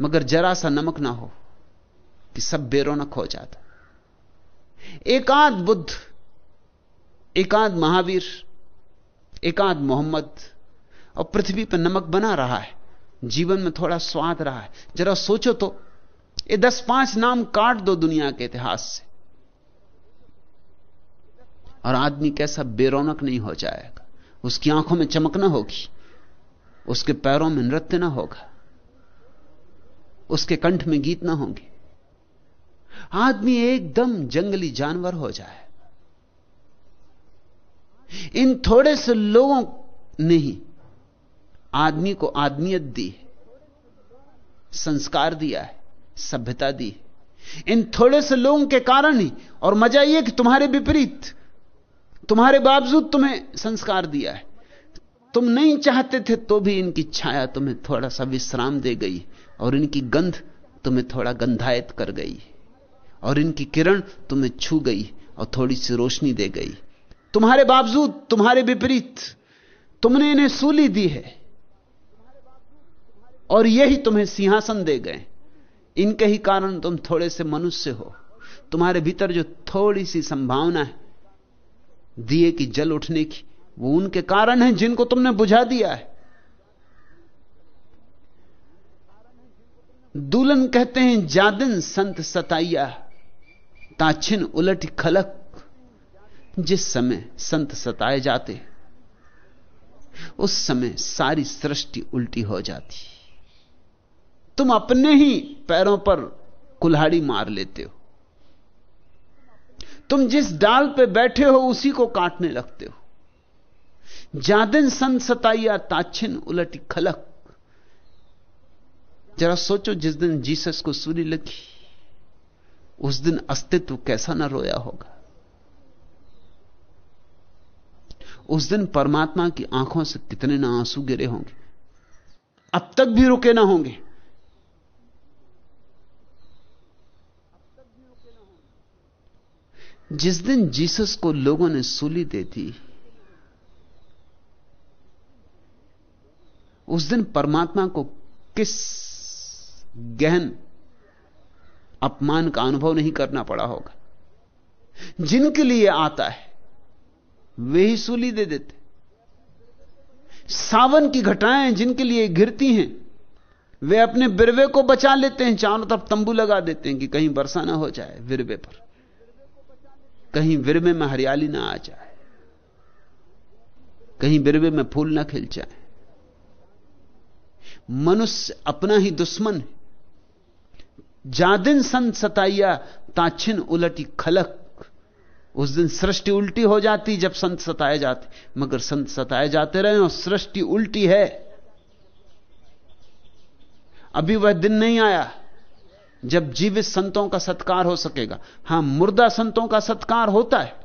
C: मगर जरा सा नमक ना हो, कि सब बेरोनक हो जाता। एकाध बुद्ध एकाध महावीर एकाध मोहम्मद, और पृथ्वी पर नमक बना रहा है, जीवन में थोड़ा स्वाद रहा है। जरा सोचो तो ये दस पाँच नाम काट दो दुनिया के इतिहास से। और आदमी कैसा बेरोनक नहीं हो जाएगा। उसकी आँखों में चमक ना होगी। उसके पैरों में नृत्य ना होगा। उसके कंठ में गीत ना होंगे। आदमी एकदम जंगली जानवर हो जाए। इन थोड़े से लोगों ने ही आदमी को आदमियत दी संस्कार दिया है, सभ्यता दी इन थोड़े से लोगों के कारण ही, और मज़ा यह कि तुम्हारे विपरीत, तुम्हारे बावजूद तुम्हें संस्कार दिया है। तुम नहीं चाहते थे तो भी इनकी छाया तुम्हें थोड़ा सा विश्राम दे गई, और इनकी गंध तुम्हें थोड़ा गंधायत कर गई, और इनकी किरण तुम्हें छू गई और थोड़ी सी रोशनी दे गई। तुम्हारे बावजूद तुम्हारे विपरीत तुमने इन्हें सूली दी है, और यही तुम्हें सिंहासन दे गए। इनके ही कारण तुम थोड़े से मनुष्य हो। तुम्हारे भीतर जो थोड़ी सी संभावना है, दिए की जल उठने की वो उनके कारण हैं जिनको तुमने बुझा दिया है। दुल्हन कहते हैं, जादिन संत सताइया, ताछिन उलट खलक, जिस समय संत सताए जाते, उस समय सारी सृष्टि उल्टी हो जाती। तुम अपने ही पैरों पर कुल्हाड़ी मार लेते हो। तुम जिस डाल पे बैठे हो, उसी को काटने लगते हो। जादिन सन सताइया ताछिन उलटी खलक। जरा सोचो जिस दिन जीसस को सूरी लगी, उस दिन अस्तित्व कैसा ना रोया होगा। उस दिन परमात्मा की आँखों से कितने ना आँसू गिरे होंगे, अब तक भी रुके ना होंगे। जिस दिन जीसस को लोगों ने सूली दे दी उस दिन परमात्मा को किस गहन अपमान का अनुभव नहीं करना पड़ा होगा। जिनके लिए आता है, वे ही सूली दे देते। सावन की घटाएँ जिनके लिए घिरती हैं, वे अपने बिरवे को बचा लेते हैं, चारों तरफ़ तंबू लगा देते हैं कि कहीं बरसा ना हो जाए विरवे पर। कहीं विरवे में हरियाली ना आ जाए। कहीं विरवे में फूल ना खिल जाए। मनुष्य अपना ही दुश्मन है। जादिन संत सताइया, ताछिन उलटी खलक। उस दिन सृष्टि उल्टी हो जाती जब संत सताए जाते। मगर संत सताए जाते रहे और सृष्टि उल्टी है। अभी वह दिन नहीं आया जब जीवित संतों का सत्कार हो सकेगा। हाँ, मुर्दा संतों का सत्कार होता है।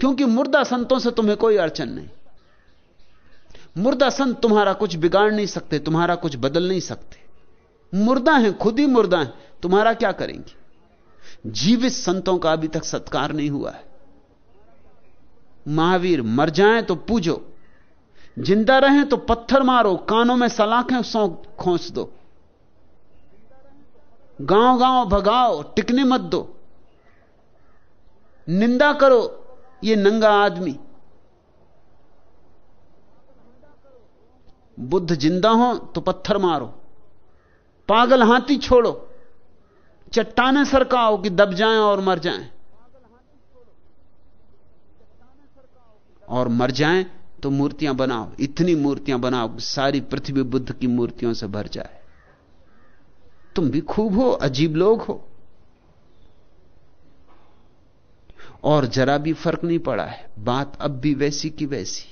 C: क्योंकि मुर्दा संतों से तुम्हें कोई अड़चन नहीं। मुर्दा संत तुम्हारा कुछ बिगाड़ नहीं सकते, तुम्हारा कुछ बदल नहीं सकते। मुर्दा है, खुद ही मुर्दा है, तुम्हारा क्या करेंगे? जीवित संतों का अभी तक सत्कार नहीं हुआ है। महावीर, मर जाएँ तो पूजो। ज़िंदा रहें तो पत्थर मारो, कानों में सलाखें सौ खोस दो। गाँव गाँव भगाओ, टिकने मत दो। निंदा करो, ये नंगा आदमी। बुद्ध ज़िंदा हो तो पत्थर मारो। पागल हाथी छोड़ो। चट्टाने सरकाओ कि दब जाएँ और मर जाएँ। और मर जाएँ तो मूर्तियाँ बनाओ। इतनी मूर्तियाँ बनाओ सारी पृथ्वी बुद्ध की मूर्तियों से भर जाए। तुम भी खूब हो, अजीब लोग हो। और जरा भी फ़र्क नहीं पड़ा है। बात अब भी वैसी की वैसी।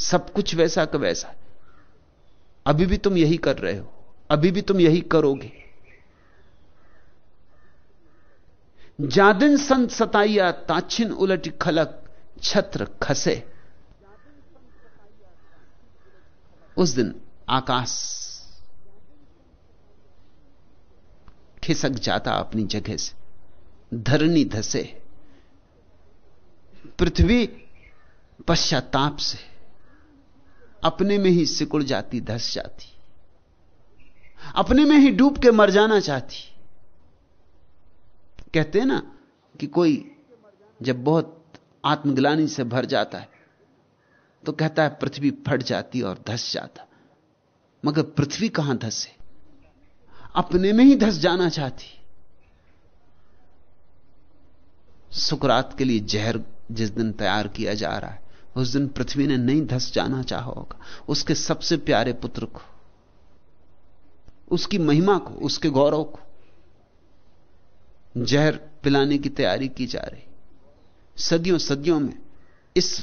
C: सब कुछ वैसा का वैसा। अभी भी तुम यही कर रहे हो। अभी भी तुम यही करोगे। जादिन संत सताइया ताछिन उलटी खलक, छत्र खसे। उस दिन आकाश खिसक जाता अपनी जगह से। धरनी धसे। पृथ्वी पश्चाताप से। अपने में ही सिकुड़ जाती, धस जाती। अपने में ही डूब के मर जाना चाहती। कहते हैं ना कि कोई जब बहुत आत्मग्लानी से भर जाता है तो कहता है पृथ्वी फट जाती और धस जाता। मगर पृथ्वी कहाँ धसे? अपने में ही धस जाना चाहती। सुकरात के लिए जहर जिस दिन तैयार किया जा रहा है उस दिन पृथ्वी ने नहीं धस जाना चाहा होगा। उसके सबसे प्यारे पुत्र को, उसकी महिमा को, उसके गौरव को जहर पिलाने की तैयारी की जा रही। सदियों सदियों में इस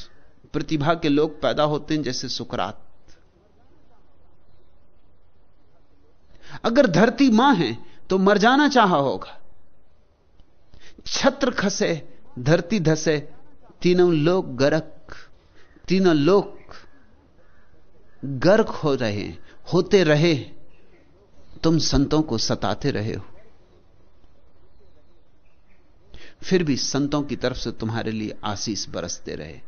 C: प्रतिभा के लोग पैदा होते हैं जैसे सुकरात। अगर धरती माँ है तो मर जाना चाहा होगा। छत्र खसे, धरती धसे, तीनों लोग गरक तीनों लोग गर्क हो रहे होते रहे, तुम संतों को सताते रहे हो। फिर भी संतों की तरफ़ से तुम्हारे लिए आशीष बरसते रहे।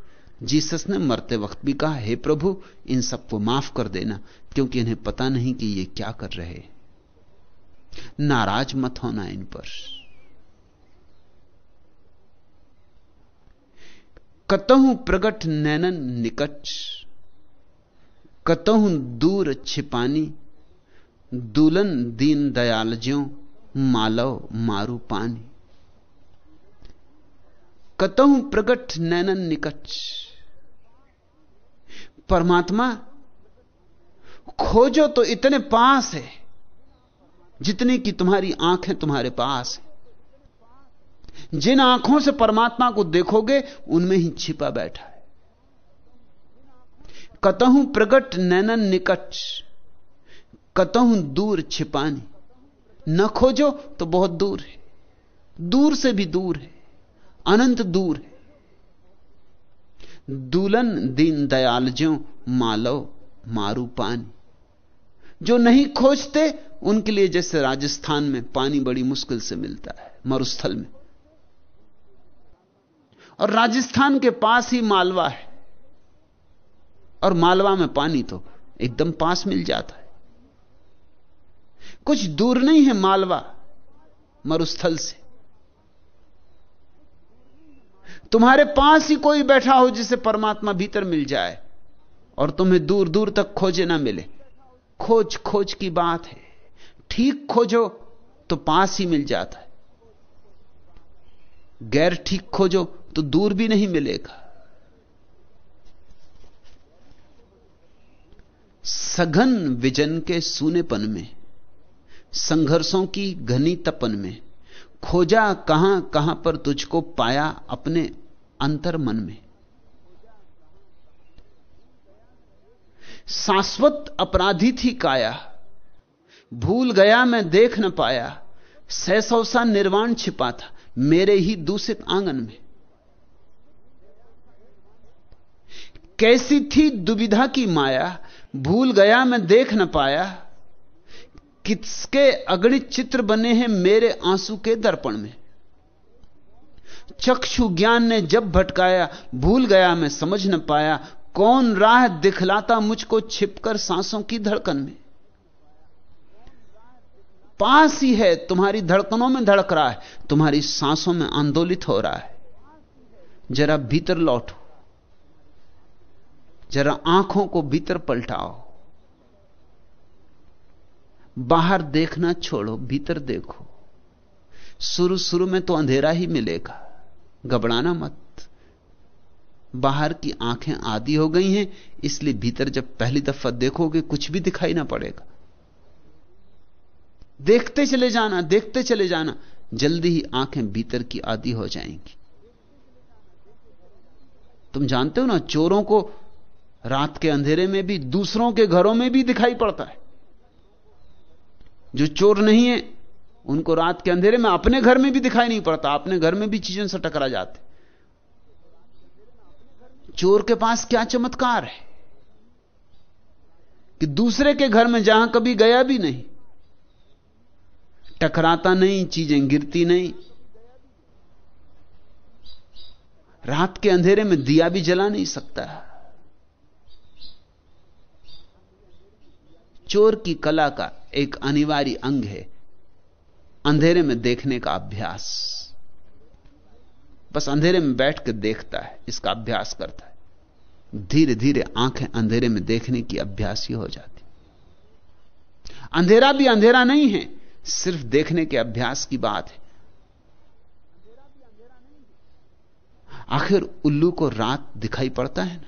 C: जीसस ने मरते वक्त भी कहा, हे प्रभु, इन सबको माफ़ कर देना, क्योंकि इन्हें पता नहीं कि ये क्या कर रहे नाराज़ मत होना इन पर। कतहु प्रगट नैनन निकट, कतहु दूर छिपानी दुलन दीन दयाल ज्यो मालव मारू पानी। कतहु प्रगट नैनन निकट, परमात्मा, खोजो तो इतने पास है, जितने की तुम्हारी आँखें तुम्हारे पास है। जिन आँखों से परमात्मा को देखोगे, उनमें ही छिपा बैठा है। कतहु प्रगट नैनन निकट, कतहु दूर छिपानी। न खोजो तो बहुत दूर है। दूर से भी दूर है। अनंत दूर है। दुल्हन दीन दयाल ज्यो मालव मारू पानी। जो नहीं खोजते, उनके लिए जैसे राजस्थान में पानी बड़ी मुश्किल से मिलता है, मरुस्थल में। और राजस्थान के पास ही मालवा है। और मालवा में पानी तो एकदम पास मिल जाता है। कुछ दूर नहीं है मालवा, मरुस्थल से। तुम्हारे पास ही कोई बैठा हो जिसे परमात्मा भीतर मिल जाए, और तुम्हें दूर दूर तक खोजे ना मिले। खोज खोज की बात है। ठीक खोजो तो पास ही मिल जाता है। गैर ठीक खोजो तो दूर भी नहीं मिलेगा। सघन विजन के सूनेपन में, संघर्षों की घनी तपन में, खोजा कहाँ कहाँ पर तुझको पाया अपने अंतर मन में। शाश्वत अपराधी थी काया, भूल गया मैं देख न पाया, सैसौसा निर्वाण छिपा था, मेरे ही दूषित आँगन में। कैसी थी दुविधा की माया? भूल गया मैं, देख न पाया। किसके अगणित चित्र बने हैं मेरे आँसू के दर्पण में? चक्षु ज्ञान ने जब भटकाया, भूल गया मैं, समझ न पाया। कौन राह दिखलाता मुझको छिपकर सांसों की धड़कन में? पास ही है, तुम्हारी धड़कनों में धड़क रहा है, तुम्हारी सांसों में आंदोलित हो रहा है। जरा भीतर लौटो। जरा आँखों को भीतर पलटाओ। बाहर देखना छोड़ो, भीतर देखो। शुरू शुरू में तो अंधेरा ही मिलेगा। घबराना मत। बाहर की आँखें आदि हो गई हैं, इसलिए भीतर जब पहली दफ़ा देखोगे, कुछ भी दिखाई ना पड़ेगा। देखते चले जाना, देखते चले जाना, जल्दी ही आँखें भीतर की आदि हो जाएँगी। तुम जानते हो ना, चोरों को रात के अंधेरे में भी, दूसरों के घरों में भी दिखाई पड़ता है। जो चोर नहीं है, उनको रात के अंधेरे में अपने घर में भी दिखाई नहीं पड़ता, अपने घर में भी चीज़ों से टकरा जाते। चोर के पास क्या चमत्कार है? कि दूसरे के घर में जहाँ कभी गया भी नहीं, टकराता नहीं, चीज़ें गिरती नहीं, रात के अंधेरे में दिया भी जला नहीं सकता। चोर की कला का एक अनिवार्य अंग है। अंधेरे में देखने का अभ्यास। बस अंधेरे में बैठ कर देखता है, इसका अभ्यास करता है। धीरे धीरे आँखें अंधेरे में देखने की अभ्यास ही हो जाती। अंधेरा भी अंधेरा नहीं है, सिर्फ़ देखने के अभ्यास की बात है। आखिर उल्लू को रात दिखाई पड़ता है ना?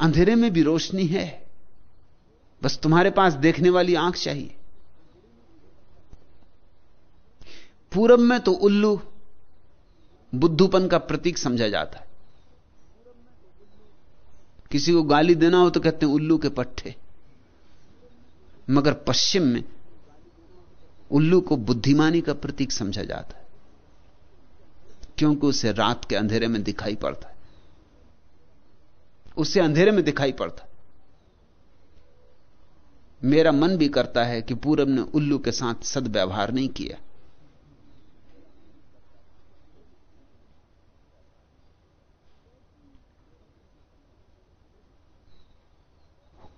C: अंधेरे में भी रोशनी है। बस तुम्हारे पास देखने वाली आँख चाहिए। पूरब में तो उल्लू, बुद्धूपन का प्रतीक समझा जाता है। किसी को गाली देना हो तो कहते हैं उल्लू के पट्टे मगर पश्चिम में उल्लू को बुद्धिमानी का प्रतीक समझा जाता है। क्योंकि उसे रात के अंधेरे में दिखाई पड़ता है। उसे अंधेरे में दिखाई पड़ता। मेरा मन भी करता है कि पूरब ने उल्लू के साथ सदव्यवहार नहीं किया।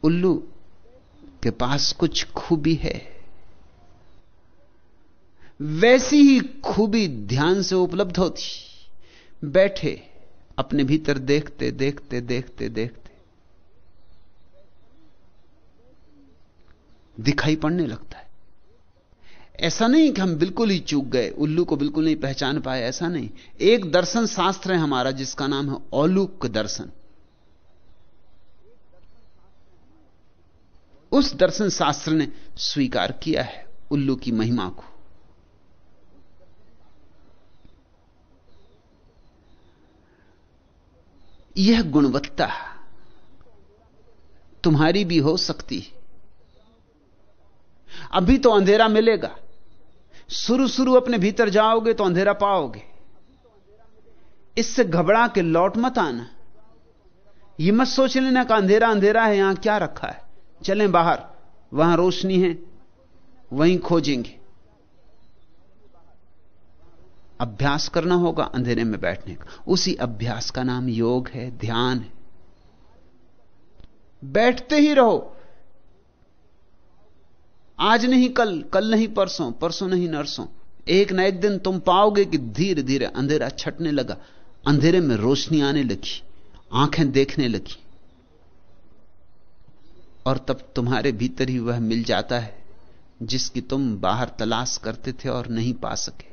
C: उल्लू के पास कुछ खूबी है। वैसी ही खूबी ध्यान से उपलब्ध होती। बैठे। अपने भीतर देखते देखते देखते देखते। दिखाई पड़ने लगता है। ऐसा नहीं कि हम बिल्कुल ही चूक गए, उल्लू को बिल्कुल नहीं पहचान पाए, ऐसा नहीं। एक दर्शन शास्त्र है हमारा, जिसका नाम है औलूक दर्शन। उस दर्शन शास्त्र ने स्वीकार किया है उल्लू की महिमा को। यह गुणवत्ता तुम्हारी भी हो सकती है। अभी तो अंधेरा मिलेगा। शुरू शुरू अपने भीतर जाओगे तो अंधेरा पाओगे। इससे घबरा के लौट मत आना। यह मत सोच लेना का अंधेरा अंधेरा है, यहाँ क्या रखा है? चलें बाहर, वहाँ रोशनी है, वहीं खोजेंगे। अभ्यास करना होगा अंधेरे में बैठने का। उसी अभ्यास का नाम योग है, ध्यान है। बैठते ही रहो। आज नहीं, कल कल नहीं, परसों परसों नहीं, नरसों। एक ना एक दिन तुम पाओगे कि धीरे धीरे अंधेरा छटने लगा। अंधेरे में रोशनी आने लगी, आँखें देखने लगी। और तब तुम्हारे भीतर ही वह मिल जाता है, जिसकी तुम बाहर तलाश करते थे और नहीं पा सके।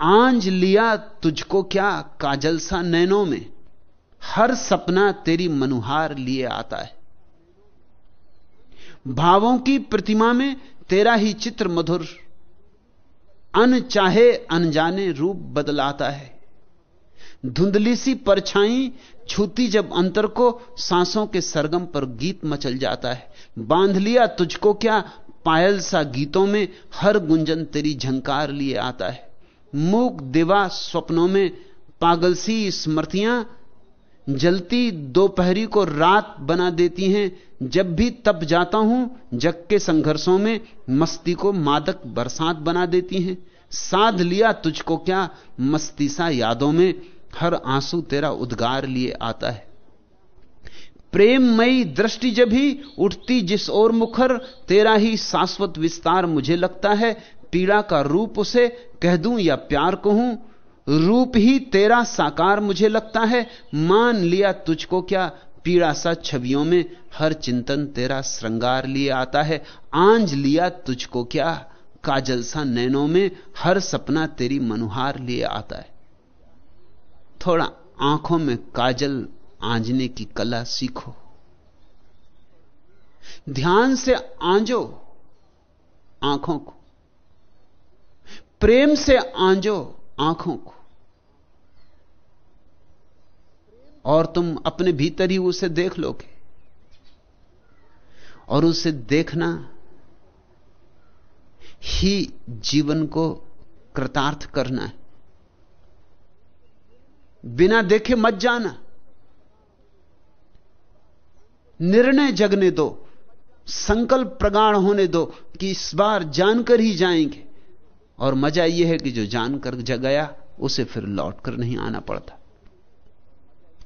C: आंज लिया तुझको क्या काजल सा नैनों में? हर सपना तेरी मनुहार लिए आता है। भावों की प्रतिमा में तेरा ही चित्र मधुर, अन चाहे अनजाने रूप बदलाता है। धुंधली सी परछाई छूती जब अंतर को सांसों के सरगम पर गीत मचल जाता है। बाँध लिया तुझको क्या पायल सा गीतों में, हर गुंजन तेरी झंकार लिए आता है। मूक दिवा स्वप्नों में पागल सी स्मृतियाँ जलती दोपहरी को रात बना देती हैं। जब भी तप जाता हूँ, जग के संघर्षों में मस्ती को मादक बरसात बना देती हैं। साध लिया तुझको क्या मस्ती सा यादों में, हर आँसू तेरा उद्गार लिए आता है। प्रेममयी दृष्टि जब ही उठती जिस ओर मुखर, तेरा ही शाश्वत विस्तार मुझे लगता है। पीड़ा का रूप उसे कह दूँ या प्यार कहूँ, रूप ही तेरा साकार मुझे लगता है, मान लिया तुझको क्या पीड़ा सा छवियों में, हर चिंतन तेरा श्रृंगार लिए आता है, आंज लिया तुझको क्या काजल सा नैनों में, हर सपना तेरी मनुहार लिए आता है। थोड़ा आँखों में काजल आंजने की कला सीखो। ध्यान से आंजो, आँखों को प्रेम से आंजो आँखों को। और तुम अपने भीतर ही उसे देख लोगे। और उसे देखना ही जीवन को कृतार्थ करना है। बिना देखे मत जाना। निर्णय जगने दो। संकल्प प्रगाढ़ होने दो कि इस बार जानकर ही जाएँगे। और मज़ा यह है कि जो जानकर जग गया, उसे फिर लौटकर नहीं आना पड़ता।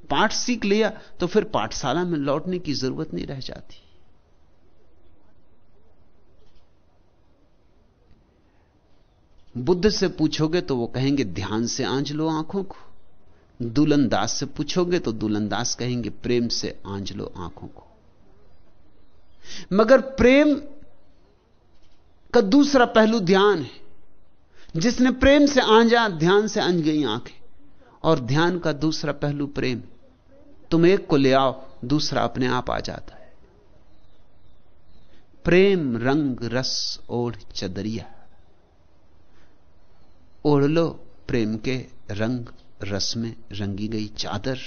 C: पाठ सीख लिया तो फिर पाठशाला में लौटने की ज़रूरत नहीं रह जाती। बुद्ध से पूछोगे तो वो कहेंगे, ध्यान से आँच लो आँखों को। दुलंदास से पूछोगे तो दुलंदास कहेंगे, प्रेम से आँच लो आँखों को। मगर प्रेम का दूसरा पहलू ध्यान है। जिसने प्रेम से आंजा, ध्यान से अंज गई आँखें। और ध्यान का दूसरा पहलू प्रेम। तुम एक को ले आओ, दूसरा अपने आप आ जाता है। प्रेम रंग, रस, ओढ़, चदरिया। ओढ़ लो प्रेम के रंग, रस में रंगी गई चादर।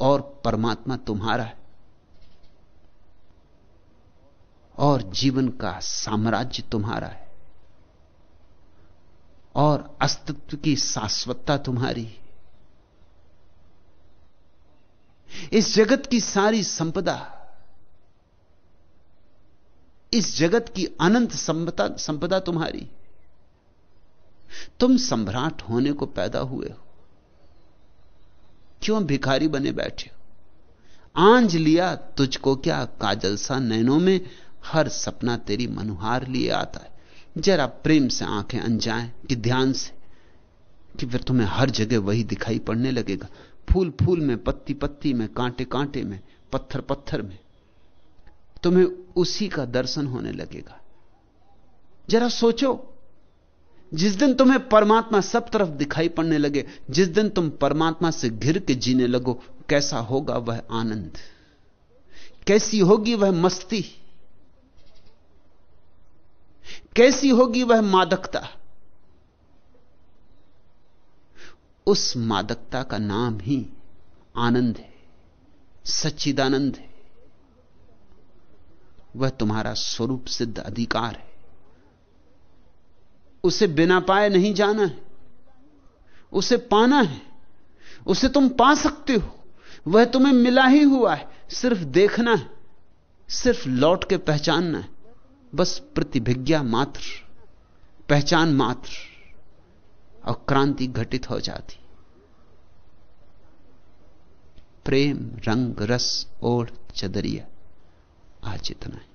C: और परमात्मा तुम्हारा है। और जीवन का साम्राज्य तुम्हारा है। और अस्तित्व की शाश्वतता तुम्हारी। इस जगत की सारी संपदा, इस जगत की अनंत संपदा संपदा तुम्हारी। तुम सम्राट होने को पैदा हुए हो। क्यों भिखारी बने बैठे हो? आंज लिया तुझको क्या काजल सा नैनों में? हर सपना तेरी मनुहार लिए आता है। जरा प्रेम से आँखें अनजाएँ, कि ध्यान से, कि फिर तुम्हें हर जगह वही दिखाई पड़ने लगेगा। फूल फूल में, पत्ती पत्ती में, कांटे कांटे में, पत्थर पत्थर में। तुम्हें उसी का दर्शन होने लगेगा। जरा सोचो, जिस दिन तुम्हें परमात्मा सब तरफ़ दिखाई पड़ने लगे, जिस दिन तुम परमात्मा से घिर के जीने लगो, कैसा होगा वह आनंद? कैसी होगी वह मस्ती? कैसी होगी वह मादकता? उस मादकता का नाम ही आनंद है, सच्चिदानंद है। वह तुम्हारा स्वरूप सिद्ध अधिकार है। उसे बिना पाए नहीं जाना है। उसे पाना है। उसे तुम पा सकते हो। वह तुम्हें मिला ही हुआ है। सिर्फ़ देखना है। सिर्फ़ लौट के पहचानना है। बस प्रतिभिज्ञा मात्र, पहचान मात्र, और क्रांति घटित हो जाती। प्रेम, रंग, रस, ओढ़, चदरिया, आज इतना है।